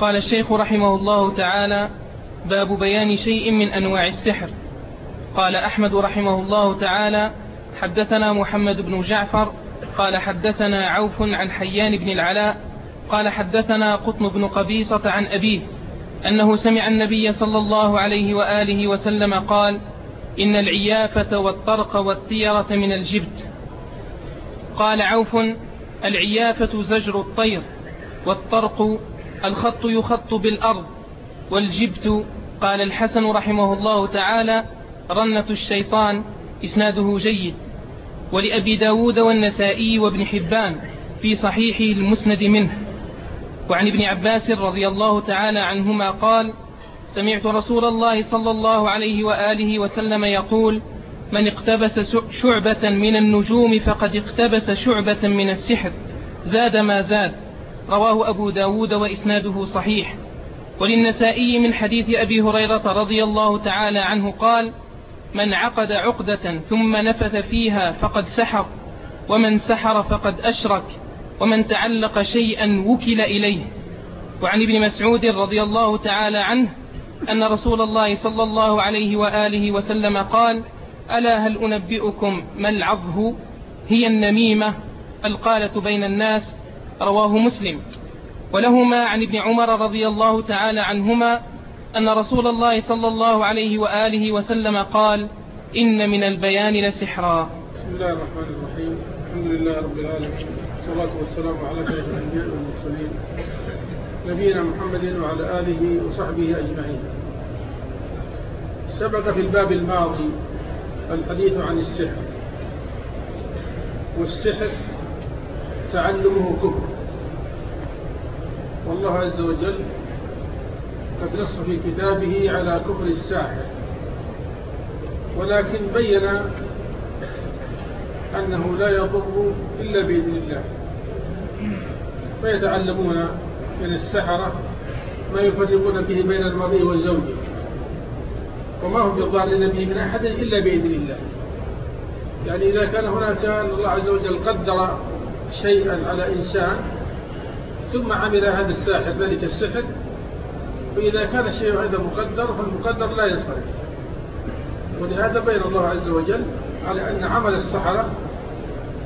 قال الشيخ رحمه الله تعالى باب بيان شيء من أنواع السحر قال أحمد رحمه الله تعالى حدثنا محمد بن جعفر قال حدثنا عوف عن حيان بن العلاء قال حدثنا قطن بن قبيصة عن أبيه أنه سمع النبي صلى الله عليه وآله وسلم قال إن العيافة والطرق والطيرة من الجبت قال عوف العيافة زجر الطير والطرق الخط يخط بالأرض والجبت قال الحسن رحمه الله تعالى رنة الشيطان إسناده جيد. ولأبي داود والنسائي وابن حبان في صحيحه المسند منه. وعن ابن عباس رضي الله تعالى عنهما قال سمعت رسول الله صلى الله عليه وآله وسلم يقول من اقتبس شعبة من النجوم فقد اقتبس شعبة من السحر زاد ما زاد. رواه أبو داود وإسناده صحيح. وللنسائي من حديث أبي هريرة رضي الله تعالى عنه قال من عقد عقدة ثم نفث فيها فقد سحر ومن سحر فقد أشرك ومن تعلق شيئا وكل إليه. وعن ابن مسعود رضي الله تعالى عنه أن رسول الله صلى الله عليه وآله وسلم قال ألا هل أنبئكم ما العظه هي النميمة القالة بين الناس رواه مسلم. ولهما عن ابن عمر رضي الله تعالى عنهما أن رسول الله صلى الله عليه وآله وسلم قال إن من البيان لسحرا. بسم الله الرحمن الرحيم. الحمد لله رب العالمين. والصلاة والسلام على سيد الأنبياء والمرسلين. نبينا محمد وعلى آله وصحبه أجمعين. سبق في الباب الماضي الحديث عن السحر. والسحر تعلمه كفر. والله عز وجل قد نص في كتابه على كفر الساحر. ولكن بين أنه لا يضر إلا بإذن الله. فيتعلمون من السحرة ما يفرقون به بين المرء والزوج وما هم بضارين به من أحد إلا بإذن الله. يعني إذا كان هناك الله عز وجل قدر شيئا على إنسان ثم عمل هذا الساحر ذلك السحر فإذا كان الشيء هذا مقدر فالمقدر لا يصرف. ولهذا بين الله عز وجل على أن عمل السحرة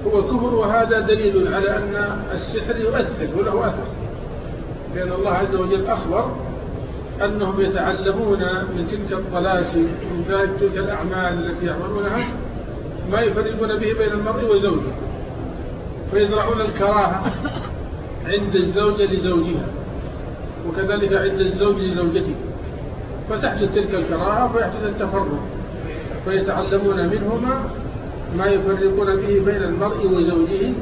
هو كفر وهذا دليل على أن السحر يؤثر وله أثر. لأن الله عز وجل أخبر أنهم يتعلمون من تلك الطلاسم من تلك الأعمال التي يعملونها ما يفرقون به بين المرء وزوجه. فيزرعون الكراهة عند الزوجة لزوجها وكذلك عند الزوج لزوجته. فتحدث تلك الكراهة فيحدث التفرق فيتعلمون منهما ما يفرقون به بين المرء وزوجه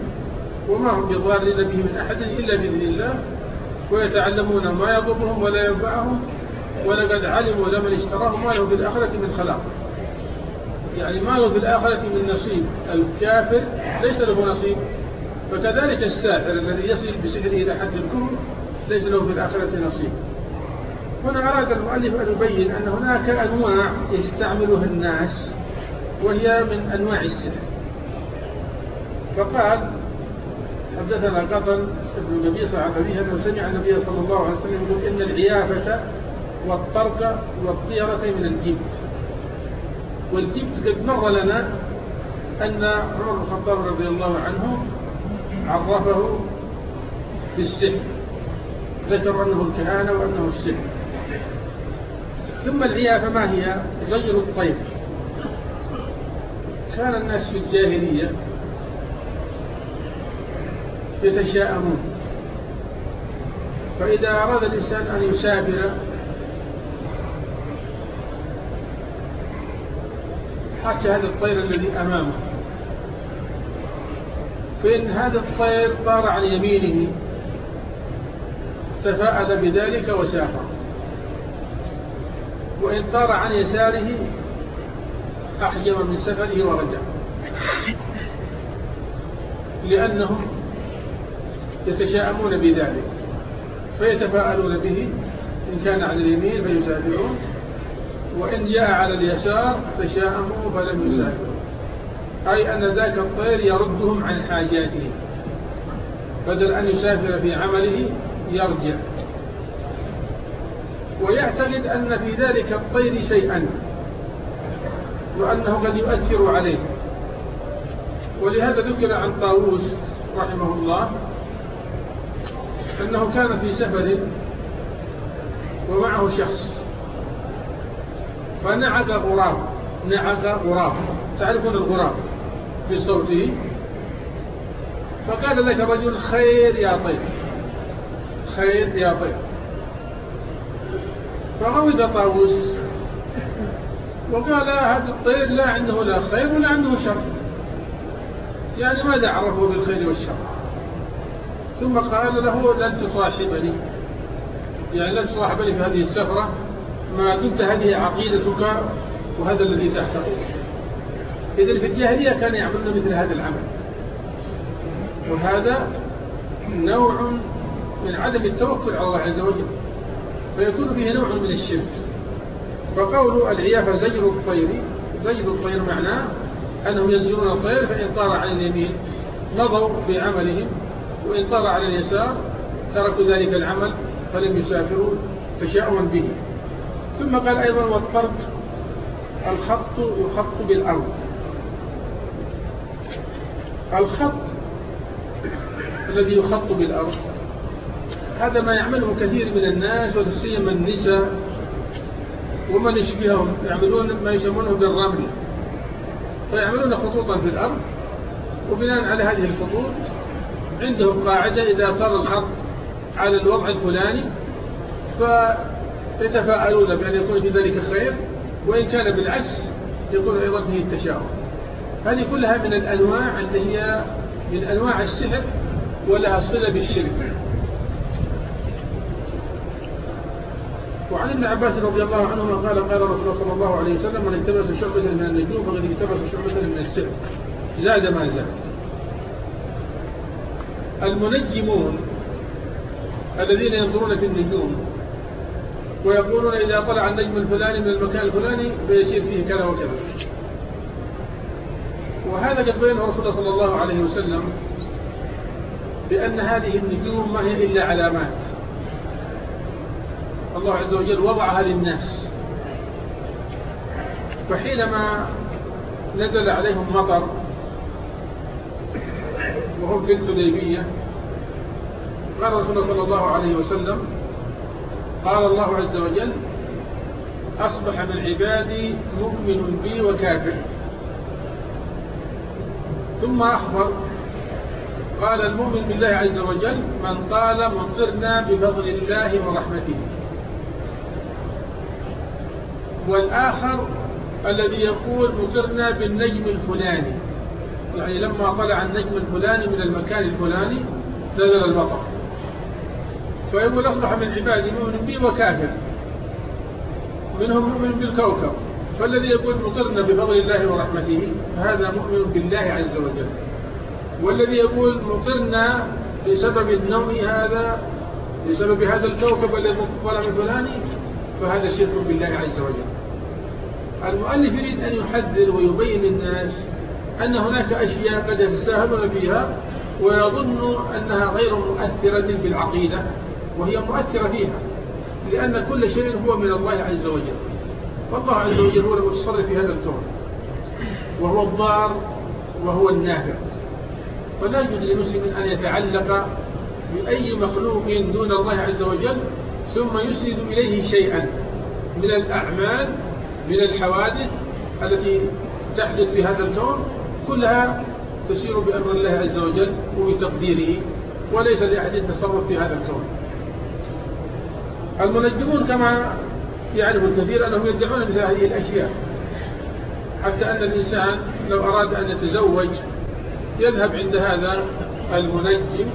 وما هم بضارين به من أحد إلا بإذن الله. ويتعلمون ما يضرهم ولا ينفعهم ولقد علموا لمن اشتراه ما له في الآخرة من خلاق. يعني ما له في الآخرة من نصيب. الكافر ليس له نصيب. فكذلك الساحر الذي يصل بسحره إلى حد الكفر ليس له في الآخرة نصيب. هنا أراد المؤلف أن يبين أن هناك أنواع يستعملها الناس وهي من أنواع السحر. فقال حدثنا قطن ابن الله عليه وسلم أنه سمع النبي صلى الله عليه وسلم يقول إن العيافة والطرق والطيرة من الجبت. والجبت قد مر لنا أن عمر بن الخطاب رضي الله عنه عرفه بالسحر ذكر أنه الكهانة وأنه السحر. ثم العيافة ما هي؟ غير الطير. كان الناس في الجاهلية يتشاءمون. فإذا أراد الإنسان أن يسافر حتى هذا الطير الذي أمامه. فإن هذا الطير طار عن يمينه تفاءل بذلك وسافر وإن طار عن يساره أحجم من سفره ورجع. لأنهم يتشاءمون بذلك فيتفاءلون به إن كان على اليمين فيسافرون وإن جاء على اليسار تشاءموا فلم يسافروا. أي أن ذاك الطير يردهم عن حاجاتهم بدل أن يسافر في عمله يرجع. ويعتقد أن في ذلك الطير شيئا. وأنه قد يؤثر عليه. ولهذا ذكر عن طاووس رحمه الله أنه كان في سفر ومعه شخص. فنعق غراب. نعق غراب. تعرفون الغراب؟ في صوته. فقال لك رجل خير يا طير خير يا طير فغوض طاووس. وقال هذا الطير لا عنده لا خير ولا عنده شر. يعني ماذا عرفه بالخير والشر؟ ثم قال له لن تصاحبني. يعني لن تصاحبني في هذه السفرة ما كنت هذه عقيدتك وهذا الذي تحتقه إذن في الجاهلية كان يعملون مثل هذا العمل. وهذا نوع من عدم التوكل على الله عز وجل. فيكون فيه نوع من الشرك. فقول العيافة زجر الطير زجر الطير معناه أنهم يزجرون الطير فإن طار على اليمين مضوا بعملهم وإن طار على اليسار تركوا ذلك العمل فلم يسافروا فشاءوا به. ثم قال أيضا والطرد الخط يخط بالأرض. الخط الذي يخط بالأرض. هذا ما يعمله كثير من الناس وسيما النساء ومن يشبههم يعملون ما يسمونه بالرمل. فيعملون خطوطا في الأرض وبناء على هذه الخطوط عندهم قاعدة إذا صار الخط على الوضع الفلاني فيتفاءلون بأن يكون في ذلك خير وإن كان بالعكس يكون أيضا فيه التشاؤم. هذه كلها من الأنواع اللي هي من أنواع السحر ولها صلة بالشرك. وعن ابن عباس رضي الله عنهما قال قال رسول الله صلى الله عليه وسلم من اكتبس شعبة من النجوم فقد اكتبس شعبة من السحر. زاد ما زاد. المنجمون الذين ينظرون في النجوم ويقولون إذا طلع النجم الفلاني من المكان الفلاني فيصير فيه كذا وكذا. وهذا قد بينه رسول الله صلى الله عليه وسلم بأن هذه النجوم ما هي إلا علامات. الله عز وجل وضعها للناس. فحينما نزل عليهم مطر وهم في الحديبية قال رسول الله صلى الله عليه وسلم قال الله عز وجل أصبح من عبادي مؤمن بي وكافر. ثم أخبر. قال المؤمن بالله عز وجل من قال مطرنا بفضل الله ورحمته. والآخر الذي يقول مطرنا بالنجم الفلاني. يعني لما طلع النجم الفلاني من المكان الفلاني نزل المطر فيقول أصبح من عبادي مؤمن بي وكافر. منهم مؤمن بالكوكب. فالذي يقول مطرنا بفضل الله ورحمته فهذا مؤمن بالله عز وجل. والذي يقول مطرنا بسبب النوم هذا بسبب هذا الكوكب الذي طلع من فلاني فهذا شرك بالله عز وجل. المؤلف يريد أن يحذر ويبين للناس أن هناك أشياء قد يتساهلون فيها ويظن أنها غير مؤثرة بالعقيدة وهي مؤثرة فيها لأن كل شيء هو من الله عز وجل. فالله عز وجل هو المتصرف في هذا الكون وهو الضار وهو النافع. فلا يجوز لمسلم أن يتعلق بأي مخلوق دون الله عز وجل ثم يسند إليه شيئا من الأعمال من الحوادث التي تحدث في هذا الكون كلها تسير بأمر الله عز وجل وبتقديره وليس لأحد التصرف في هذا الكون المنجمون كما يعرف الكثير أنهم يدعون مثل هذه الأشياء. حتى أن الإنسان لو أراد أن يتزوج يذهب عند هذا المنجم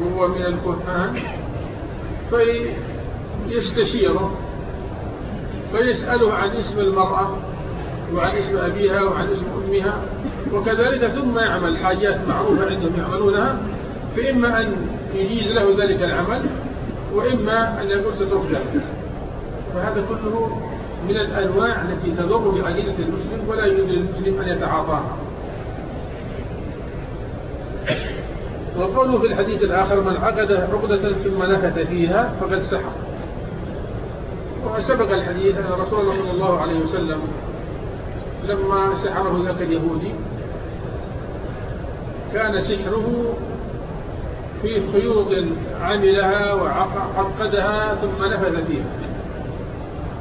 وهو من الكهان فيستشيره فيسأله عن اسم المرأة وعن اسم أبيها وعن اسم أمها وكذلك ثم يعمل حاجات معروفة عندهم يعملونها فإما أن يجيز له ذلك العمل وإما أن يقول سترجع. فهذا كله من الأنواع التي تضر بعقيدة المسلم ولا يجوز للمسلم أن يتعاطاها وقوله في الحديث الآخر من عقد عقدة ثم نفت فيها فقد سحر. وسبق الحديث أن رسول الله صلى الله عليه وسلم لما سحره ذاك اليهودي كان سحره في خيوط عملها وعقدها ثم نفذ فيها.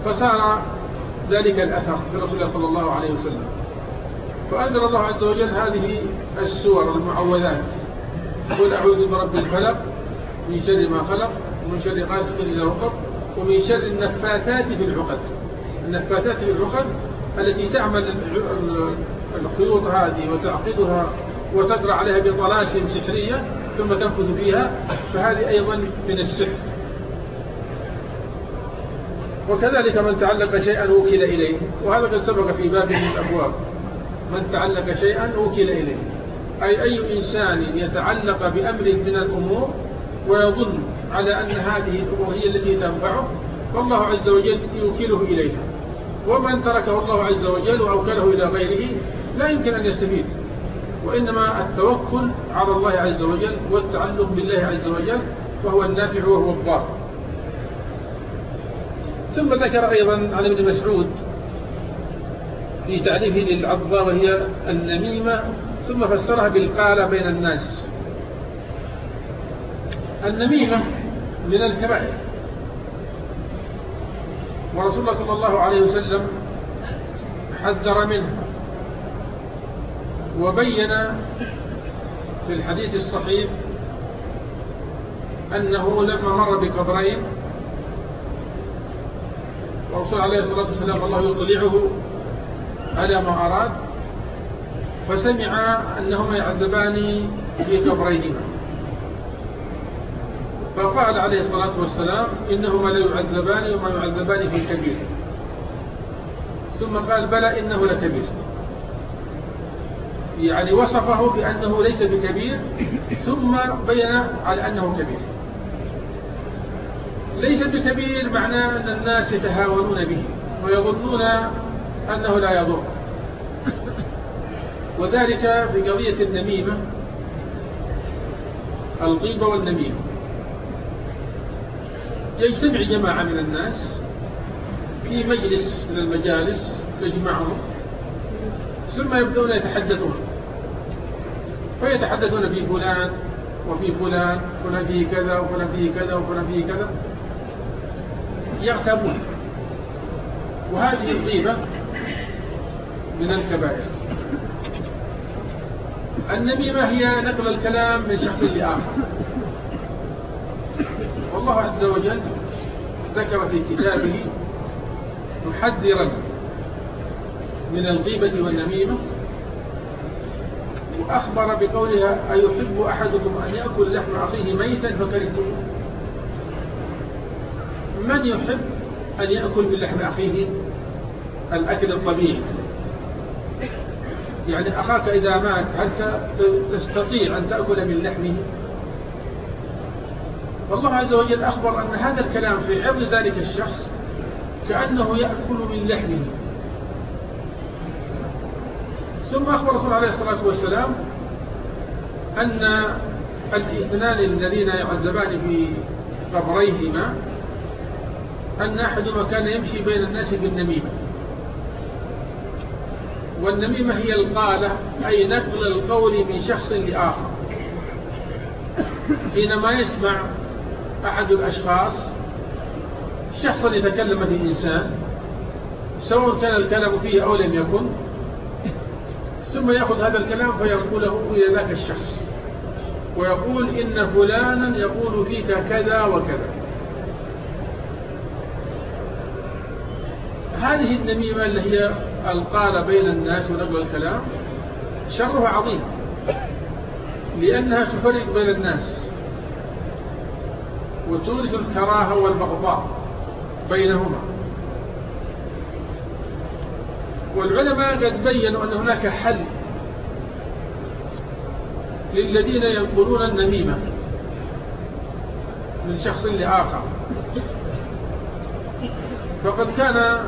فصار ذلك الأثر في رسول الله صلى الله عليه وسلم. فأنزل الله عز وجل هذه السور المعوذات. قل أعوذ برب الفلق من شر ما خلق ومن شر غاسق إذا وقب ومن شر النفاثات في العقد. النفاثات في العقد التي تعمل الخيوط هذه وتعقدها وتقرأ عليها بطلاسم سحرية ثم تنفذ فيها فهذه أيضا من السحر. وكذلك من تعلق شيئا وكل إليه. وهذا قد سبق في باب من الأبواب. من تعلق شيئا وكل إليه. أي أي إنسان يتعلق بأمر من الأمور ويظن على أن هذه الأمور هي التي تنفعه فالله عز وجل يوكله إليها. ومن تركه الله عز وجل وأوكله إلى غيره لا يمكن أن يستفيد. وإنما التوكل على الله عز وجل والتعلق بالله عز وجل وهو النافع وهو الضار. ثم ذكر أيضا عن ابن مسعود في تعريفه للعضبة وهي النميمة ثم فسرها بالقالة بين الناس. النميمة من الكبائر ورسول الله صلى الله عليه وسلم حذر منها وبين في الحديث الصحيح أنه لما مر بقبرين ورسول عليه الصلاة والسلام الله يطلعه على ما أراد فسمع أنهما يعذبان في قبريهما. فقال عليه الصلاة والسلام إنهما لا يعذبان وما يعذبان في كبير. ثم قال بلى إنه لكبير. يعني وصفه بأنه ليس بكبير ثم بين على أنه كبير. ليس بكبير معناه أن الناس يتهاونون به ويظنون أنه لا يضر. وذلك في قضية النميمة الغيبة والنميمة. يجتمع جماعة من الناس في مجلس من المجالس يجمعهم ثم يبدون يتحدثون. فيتحدثون في فلان وفي فلان فلان فيه كذا وفلان فيه كذا وفلان فيه كذا. يغتابون وهذه الغيبة من الكبائر. النميمة هي؟ نقل الكلام من شخص لآخر والله عز وجل ذكر في كتابه محذرا من الغيبة والنميمة وأخبر بقولها أيحب أحدكم أن يأكل لحم أخيه ميتا فكرهتموه؟ من يحب أن يأكل من لحم أخيه الأكل الطبيعي؟ يعني أخاك إذا مات هل تستطيع أن تأكل من لحمه؟ فالله عز وجل أخبر أن هذا الكلام في عرض ذلك الشخص كأنه يأكل من لحمه. ثم أخبر الرسول عليه الصلاة والسلام أن الإثنان الذين يعذبان في قبريهما أن أحدهما كان يمشي بين الناس بالنميمة. والنميمة هي القالة أي نقل القول من شخص لآخر. حينما يسمع أحد الأشخاص شخصا يتكلم به إنسان سواء كان الكلام فيه أو لم يكن ثم يأخذ هذا الكلام فينقله إلى ذاك الشخص ويقول إن فلانا يقول فيك كذا وكذا. هذه النميمة اللي هي القال بين الناس ونقل الكلام شرها عظيم لأنها تفرق بين الناس وتورث الكراهة والبغضاء بينهما. والعلماء قد بينوا أن هناك حل للذين ينقلون النميمة من شخص لآخر. فقد كان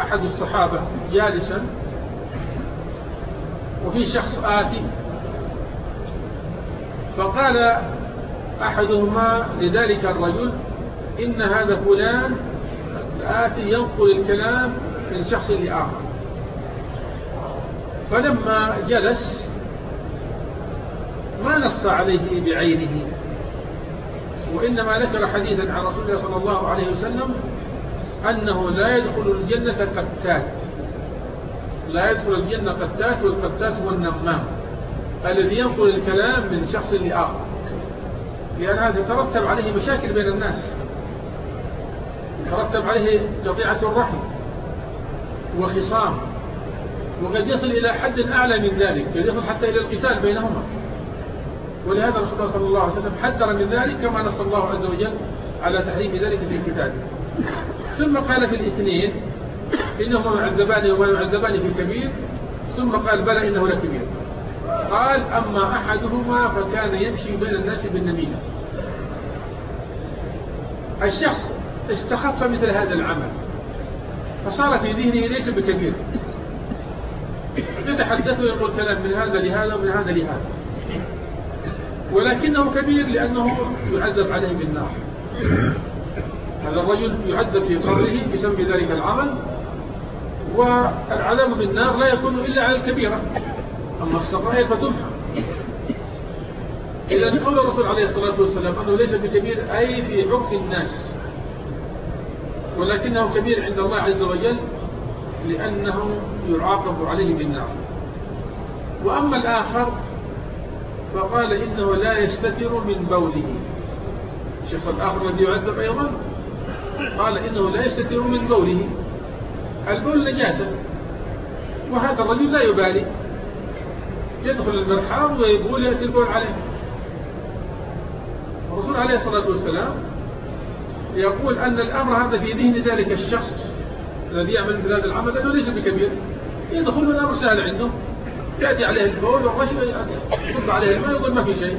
أحد الصحابة جالسا وفي شخص آتي. فقال أحدهما لذلك الرجل إن هذا فلان الآتي ينقل الكلام من شخص لآخر. فلما جلس ما نص عليه بعينه وإنما ذكر حديثا عن رسول الله صلى الله عليه وسلم أنه لا يدخل الجنة قتات لا يدخل الجنة قتات والقتات هو النمام الذي ينقل الكلام من شخص لآخر. لأن هذا يترتب عليه مشاكل بين الناس. يترتب عليه قطيعة الرحم وخصام. وقد يصل إلى حد أعلى من ذلك. قد يصل حتى إلى القتال بينهما. ولهذا رسول الله صلى الله عليه وسلم حذر من ذلك كما نص الله عز وجل على تحريم ذلك في الكتاب ثم قال في الاثنين إنهما يعذبان وما يعذبان في الكبير ثم قال بلى إنه لكبير قال أما أحدهما فكان يمشي بين الناس بالنميمة. الشخص استخف مثل هذا العمل فصار في ذهنه ليس بكبير. يتحدث ويقول كلام من هذا لهذا ومن هذا لهذا. ولكنه كبير لأنه يعذب عليه بالنار. هذا الرجل يعذب في قبره بسبب ذلك العمل والعذاب بالنار لا يكون إلا على الكبيرة أما الصغائر فتمحى إذا قول الرسول عليه الصلاة والسلام أنه ليس بكبير أي في عرف الناس ولكنه كبير عند الله عز وجل لأنه يعاقب عليه بالنار. وأما الآخر فقال إنه لا يستتر من بوله. الشخص الآخر الذي يعذب أيضا قال إنه لا يستتر من بوله البول نجاسة؟ وهذا الرجل لا يبالي. يدخل المرحاض ويقول يأتي البول عليه. الرسول عليه الصلاة والسلام يقول أن الأمر هذا في ذهن ذلك الشخص الذي يعمل مثل هذا العمل أنه ليس بكبير. يدخل من الأمر سهل عنده. يأتي عليه البول والرجل يصب عليه الماء يقول ما في شيء.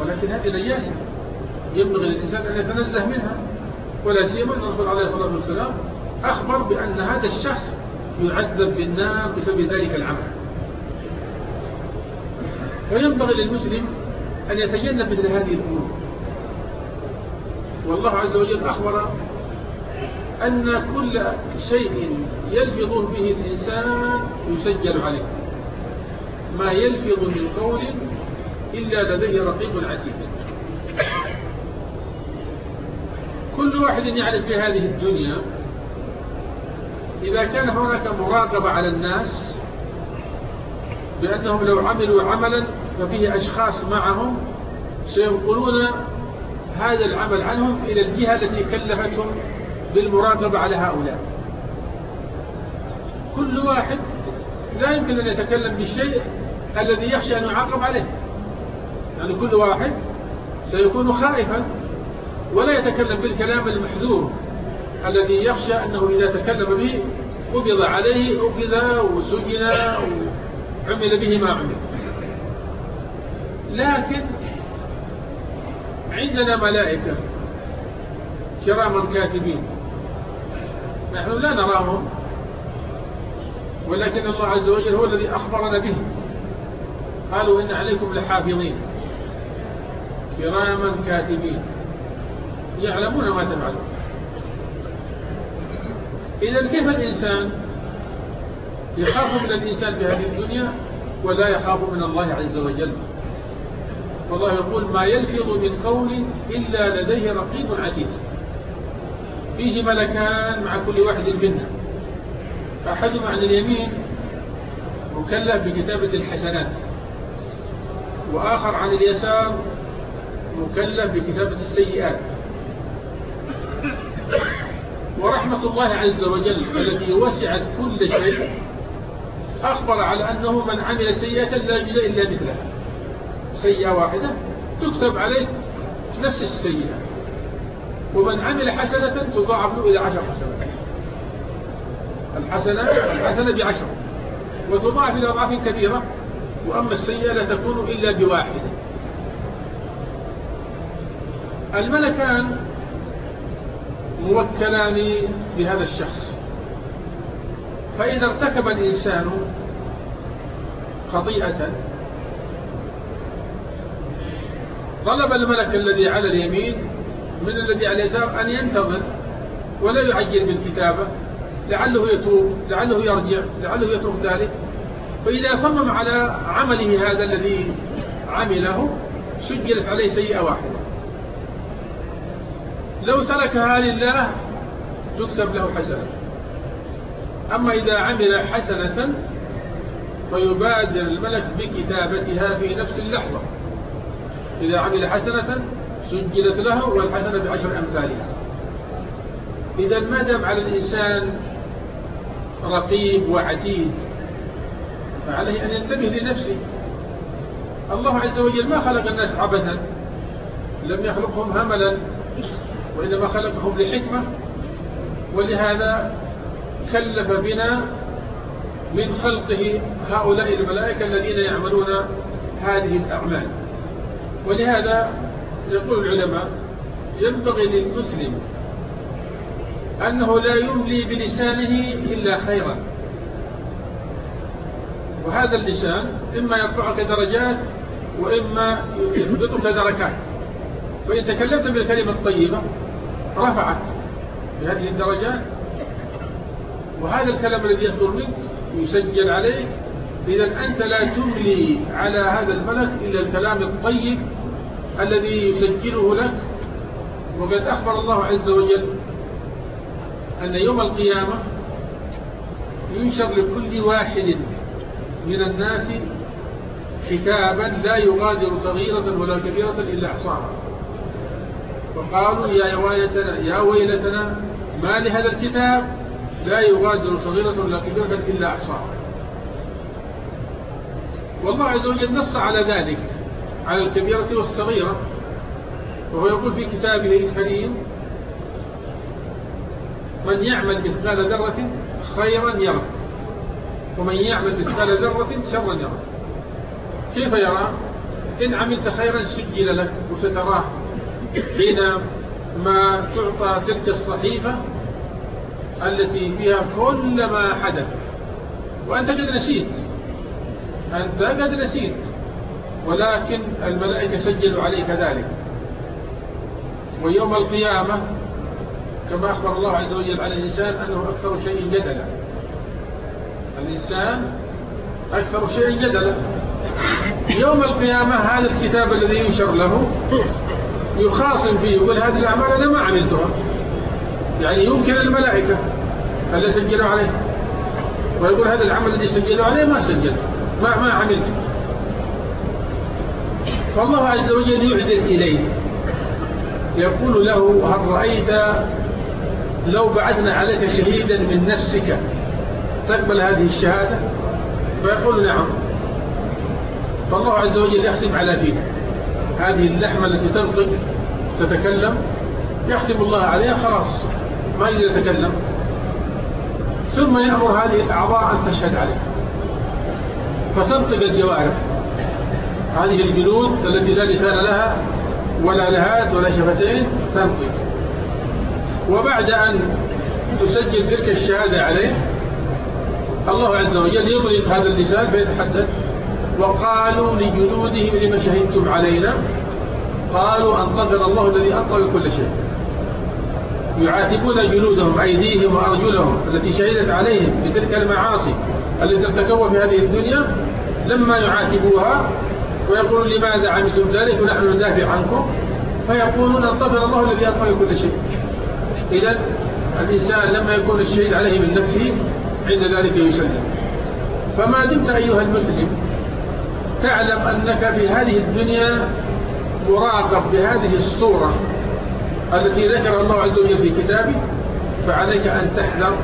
ولكن هذه نجاسة. ينبغي للإنسان أن يتنزه منها. ولا سيما أن الرسول عليه الصلاة والسلام أخبر بأن هذا الشخص يعذب بالنار بسبب ذلك العمل. وينبغي للمسلم أن يتجنب مثل هذه الأمور. والله عز وجل أخبر أن كل شيء يلفظ به الإنسان يسجل عليه. ما يلفظ من قول إلا لديه رقيب عتيد. كل واحد يعرف في هذه الدنيا إذا كان هناك مراقبة على الناس بأنهم لو عملوا عملا ففيه أشخاص معهم سينقلون هذا العمل عنهم إلى الجهة التي كلفتهم بالمراقبة على هؤلاء. كل واحد لا يمكن أن يتكلم بالشيء الذي يخشى أن يعاقب عليه. يعني كل واحد سيكون خائفا ولا يتكلم بالكلام المحذور الذي يخشى أنه إذا تكلم به قبض عليه أخذ وسجن وعمل به ما عمل. لكن عندنا ملائكة كراما كاتبين. نحن لا نراهم ولكن الله عز وجل هو الذي أخبرنا به. قالوا إن عليكم لحافظين. كراما كاتبين. يعلمون ما تفعلون. إذا كيف الإنسان يخاف من الإنسان في هذه الدنيا ولا يخاف من الله عز وجل؟ والله يقول ما يلفظ من قول إلا لديه رقيب عتيد. فيه ملكان مع كل واحد منا. أحدهم عن اليمين مكلف بكتابة الحسنات وآخر عن اليسار مكلف بكتابة السيئات. ورحمة الله عز وجل التي وسعت كل شيء أخبر على أنه من عمل سيئة لا يجزى إلا مثلها سيئة واحدة تكتب عليه نفس السيئة. ومن عمل حسنة تضاعف له إلى عشر حسنات. الحسنة الحسنة بعشر. وتضاعف إلى أضعاف كبيرة. وأما السيئة لا تكون إلا بواحدة. الملكان موكلان بهذا الشخص. فإذا ارتكب الإنسان خطيئة طلب الملك الذي على اليمين من الذي على اليسار أن ينتظر ولا يعجل بالكتابة لعله يتوب لعله يرجع لعله يترك ذلك. فإذا صمم على عمله هذا الذي عمله سجلت عليه سيئة واحدة. لو تركها لله تكتب له حسنة. أما إذا عمل حسنة فيبادر الملك بكتابتها في نفس اللحظة. إذا عمل حسنة سجلت له والحسنة بعشر أمثالها. إذا ما دام على الإنسان رقيب وعتيد فعليه أن ينتبه لنفسه. الله عز وجل ما خلق الناس عبثا لم يخلقهم هملا. وإنما خلقهم لحكمة ولهذا كلف بنا من خلقه هؤلاء الملائكة الذين يعملون هذه الأعمال. ولهذا يقول العلماء ينبغي للمسلم أنه لا يملي بلسانه إلا خيرا. وهذا اللسان إما يرفعك درجات وإما يثبتك دركات. فإن تكلمت بالكلمة الطيبة رفعك بهذه الدرجات. وهذا الكلام الذي يصدر منك يسجل عليك إذا أنت لا تملي على هذا الملك إلا الكلام الطيب الذي يسجله لك. وقد أخبر الله عز وجل أن يوم القيامة ينشر لكل واحد من الناس كتابا لا يغادر صغيرة ولا كبيرة إلا أحصاها. وقالوا يا ويلتنا يا ويلتنا ما لهذا الكتاب؟ لا يغادر صغيرة ولا كبيرة إلا أحصاها. والله عز وجل نص على ذلك على الكبيرة والصغيرة. وهو يقول في كتابه الكريم من يعمل مثقال ذرة خيرا يرى ومن يعمل مثقال ذرة شرا يرى كيف يرى؟ إن عملت خيرا سجل لك وستراه. حينما تعطى تلك الصحيفة التي فيها كل ما حدث. وأنت قد نسيت. أنت قد نسيت. ولكن الملائكة سجلوا عليك ذلك. ويوم القيامة كما أخبر الله عز وجل على الإنسان أنه أكثر شيء جدلا. الإنسان أكثر شيء جدلا. يوم القيامة هذا الكتاب الذي ينشر له يخاصم فيه يقول هذه الأعمال أنا ما عملتها. يعني يمكن الملائكة اللي سجلوا عليه؟ ويقول هذا العمل الذي سجلوا عليه ما سجل ما, ما عملت. فالله عز وجل يعدل إليه. يقول له هل رأيت لو بعثنا عليك شهيدا من نفسك تقبل هذه الشهادة؟ فيقول نعم. فالله عز وجل يختم على فيه هذه اللحمة التي تنطق تتكلم يختم الله عليها خلاص ما يتكلم. ثم يأمر هذه الأعضاء أن تشهد عليه. فتنطق الجوارح. هذه الجلود التي لا لسان لها ولا لهات ولا شفتين تنطق. وبعد أن تسجل تلك الشهادة عليه الله عز وجل يطلق هذا اللسان فيتحدث وقالوا لجلودهم لما شهدتم علينا؟ قالوا أنطقنا الله الذي أنطق كل شيء. يعاتبون جلودهم أيديهم وأرجلهم التي شهدت عليهم بتلك المعاصي التي ارتكبوا في هذه الدنيا لما يعاتبوها ويقولون لماذا عملتم ذلك؟ ونحن ندافع عنكم. فيقولون انطقنا الله الذي أنطق كل شيء. إذا الإنسان لما يكون الشهيد عليه من نفسه عند ذلك يسلم. فما دمت أيها المسلم تعلم أنك في هذه الدنيا مراقب بهذه الصورة التي ذكر الله عز وجل في كتابه فعليك أن تحذر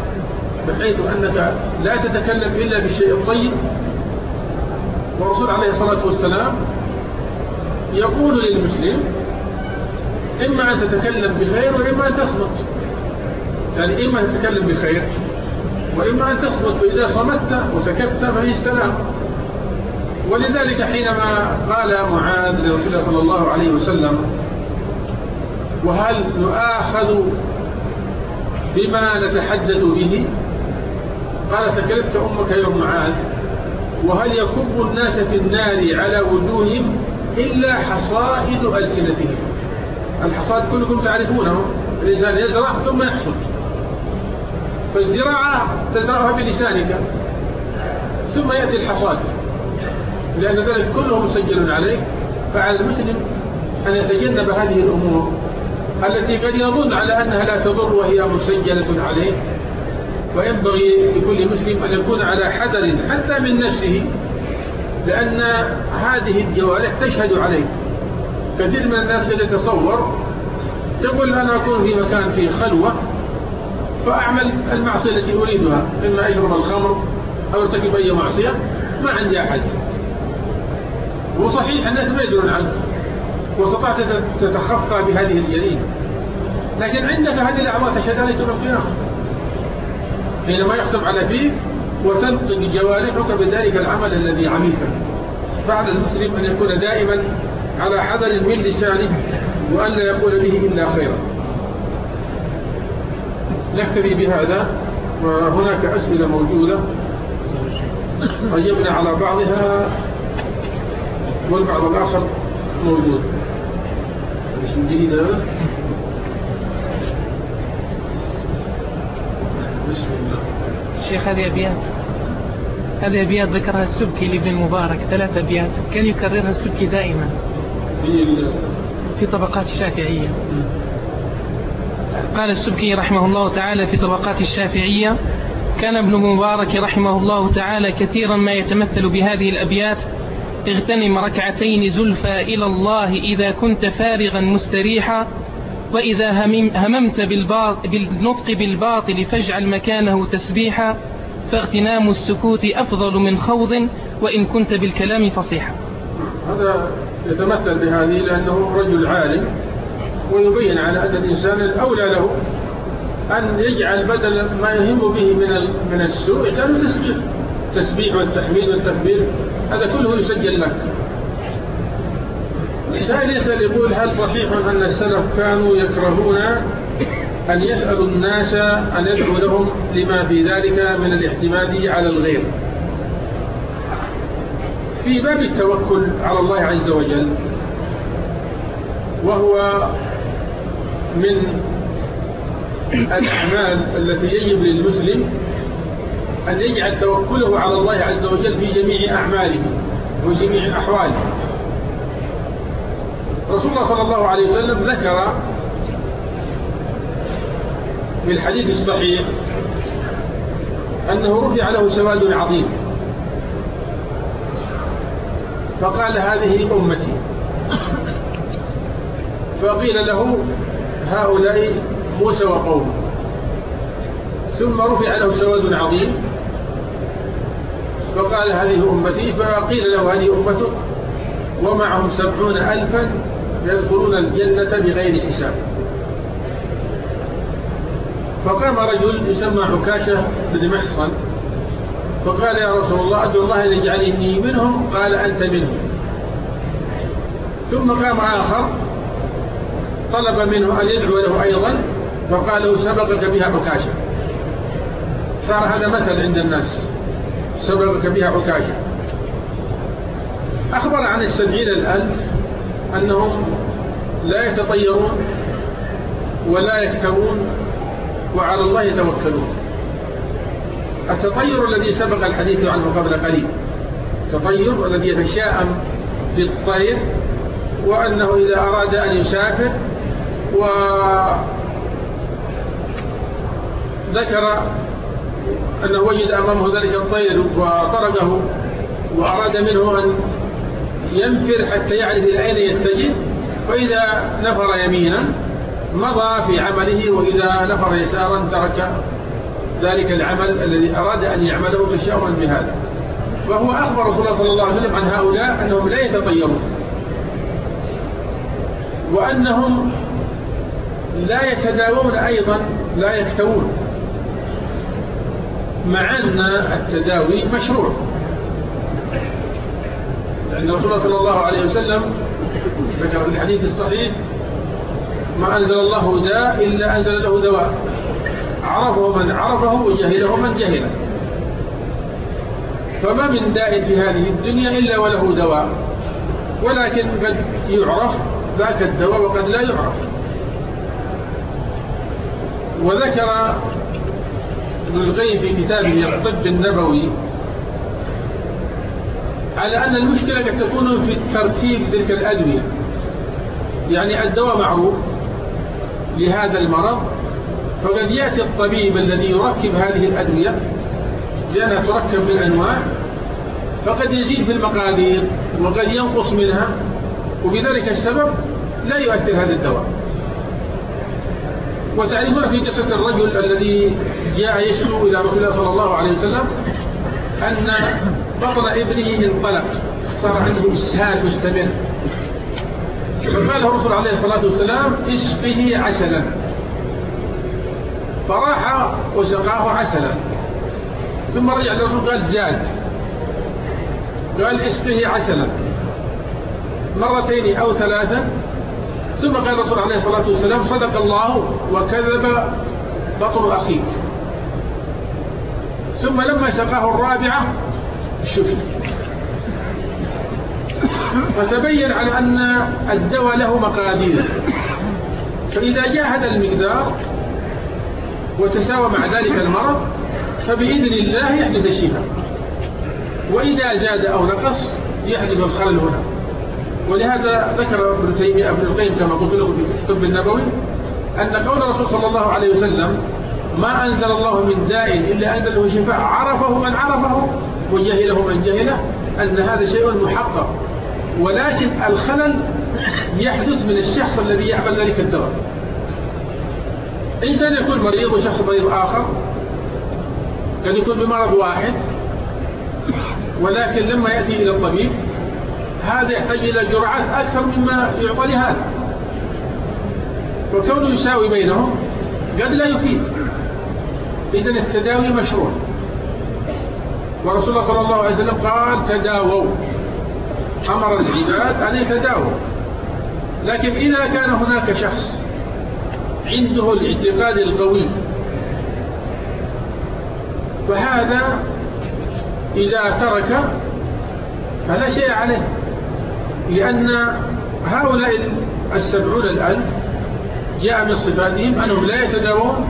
بحيث أنك لا تتكلم إلا بالشيء الطيب. والرسول عليه الصلاة والسلام يقول للمسلم إما أن تتكلم بخير وإما أن تصمت يعني إما أن تتكلم بخير وإما أن تصمت فإذا صمت وسكت فهي السلام. ولذلك حينما قال معاذ لرسول الله صلى الله عليه وسلم وهل نؤاخذ بما نتحدث به؟ قال تكلفت أمك يا معاذ وهل يكب الناس في النار على وجوههم إلا حصائد ألسنتهم؟ الحصاد كلكم تعرفونه الإنسان يزرع ثم يحصد. فالزراعة تزرعها بلسانك ثم يأتي الحصاد. لأن ذلك كله مسجل عليك فعلى المسلم أن يتجنب هذه الأمور التي قد يظن على أنها لا تضر وهي مسجلة عليه. وينبغي لكل مسلم أن يكون على حذر حتى من نفسه لأن هذه الجوارح تشهد عليه. كثير من الناس يتصور يقول أنا أكون في مكان فيه خلوة فأعمل المعصية التي أريدها إما أشرب الخمر أو أرتكب أي معصية ما عندي أحد. وصحيح الناس ما يدرون عنه. واستطعت تتخفى بهذه الجريمة لكن عندك هذه الأعمال تشهد عليك يوم القيامة. حينما يختم على فيك وتنطق جوارحك بذلك العمل الذي عملته. فعلى المسلم أن يكون دائما على حذر من لسانه وأن لا يقول به إلا خيرا. نكتفي بهذا وهناك أسئلة موجودة. أجبنا على بعضها. والبعض الآخر موجود. جديد هذا بسم الله. شيخ هذه أبيات. هذه أبيات ذكرها السبكي لابن مبارك. ثلاث أبيات. كان يكررها السبكي دائما. في في طبقات الشافعية. قال السبكي رحمه الله تعالى في طبقات الشافعية كان ابن مبارك رحمه الله تعالى كثيرا ما يتمثل بهذه الأبيات اغتنم ركعتين زلفى إلى الله إذا كنت فارغا مستريحا وإذا هممت بالنطق بالباطل فاجعل مكانه تسبيحا فاغتنام السكوت أفضل من خوض وإن كنت بالكلام فصيحا. هذا يتمثل بهذه لأنه رجل عالم ويبين على أن الإنسان الأولى له أن يجعل بدل ما يهم به من من السوء كان تسبيح التسبيح والتحميد والتكبير. هذا كله يسجل لك. يسأل يقول هل صحيح أن السلف كانوا يكرهون أن يسألوا الناس أن يدعوا لهم لما في ذلك من الاعتماد على الغير؟ في باب التوكل على الله عز وجل وهو من الأعمال التي يجب للمسلم أن يجعل توكله على الله عز وجل في جميع أعماله وجميع أحواله. رسول الله صلى الله عليه وسلم ذكر في الحديث الصحيح أنه رفع له سواد عظيم. فقال هذه أمتي فقيل له هؤلاء موسى وقومه. ثم رفع له سواد عظيم. فقال هذه أمتي فقيل له هذه أمته ومعهم سبعون ألفا يدخلون الجنة بغير حساب. فقام رجل يسمى عكاشة بن محصن فقال يا رسول الله أدعو الله أن يجعلني منهم؟ قال أنت منهم. ثم قام آخر طلب منه أن يدعو له أيضا فقال سبقك بها عكاشة. صار هذا مثل عند الناس. سبقك بها عكاشة. أخبر عن السبعين الألف أنهم لا يتطيرون ولا يكتبون وعلى الله يتوكلون. التطير الذي سبق الحديث عنه قبل قليل التطير الذي يتشاءم بالطير وأنه إذا أراد أن يسافر وذكر أنه وجد أمامه ذلك الطير وطرقه وأراد منه أن ينفر حتى يعرف إلى أين يتجه فإذا نفر يمينا مضى في عمله وإذا نفر يسارا ترك ذلك العمل الذي أراد أن يعمله تشاؤما بهذا. وهو أخبر رسول الله صلى الله عليه وسلم عن هؤلاء أنهم لا يتطيرون وأنهم لا يتداوون أيضا لا يكتوون مع أن التداوي مشروع. لأن رسول الله صلى الله عليه وسلم ذكر في الحديث الصحيح ما أنزل الله داء إلا أنزل له دواء. عرفه من عرفه وجهله من جهله. فما من داء في هذه الدنيا إلا وله دواء. ولكن قد يعرف ذاك الدواء وقد لا يعرف. وذكر ابن القيم في كتابه الطب النبوي على أن المشكلة قد تكون في ترتيب تلك الأدوية. يعني الدواء معروف لهذا المرض فقد يأتي الطبيب الذي يركب هذه الأدوية لأنها تركب من أنواع فقد يزيد في المقادير وقد ينقص منها وبذلك السبب لا يؤثر هذا الدواء. وتعرفون في قصة الرجل الذي جاء يشكو إلى رسول الله صلى الله عليه وسلم أن بطن ابنه انطلق. صار عنده إسهال مستمر. فقال الرسول عليه الصلاة والسلام اسقه عسلا. فراح وسقاه عسلا. ثم رجع للرسول قال زاد. قال اسقه عسلا. مرتين أو ثلاثا ثم قال الرسول عليه الصلاة والسلام صدق الله وكذب بطن أخيك. ثم لما سقاه الرابعة شفت فتبين على أن الدواء له مقادير. فإذا جاء هذا المقدار وتساوى مع ذلك المرض فبإذن الله يحدث الشفاء. وإذا زاد أو نقص يحدث الخلل هنا. ولهذا ذكر ابن تيمية ابن القيم كما قلت لكم في الطب النبوي أن قول الرسول صلى الله عليه وسلم ما أنزل الله من داء إلا أنزله شفاء عرفه من عرفه وجهله من جهله أن هذا شيء محقق. ولكن الخلل يحدث من الشخص الذي يعمل ذلك الدواء. إنسان يكون مريض وشخص مريض آخر قد يكون بمرض واحد ولكن لما يأتي إلى الطبيب هذا يحتاج إلى جرعات أكثر مما يعطى لهذا. وكونه يساوي بينهم قد لا يفيد. إذن التداوي مشروع. ورسول الله صلى الله عليه وسلم قال تداووا. أمر العباد أن يتداووا. لكن إذا كان هناك شخص عنده الاعتقاد القوي فهذا إذا ترك فلا شيء عليه. لأن هؤلاء السبعون الألف جاء من صفاتهم أنهم لا يتداوون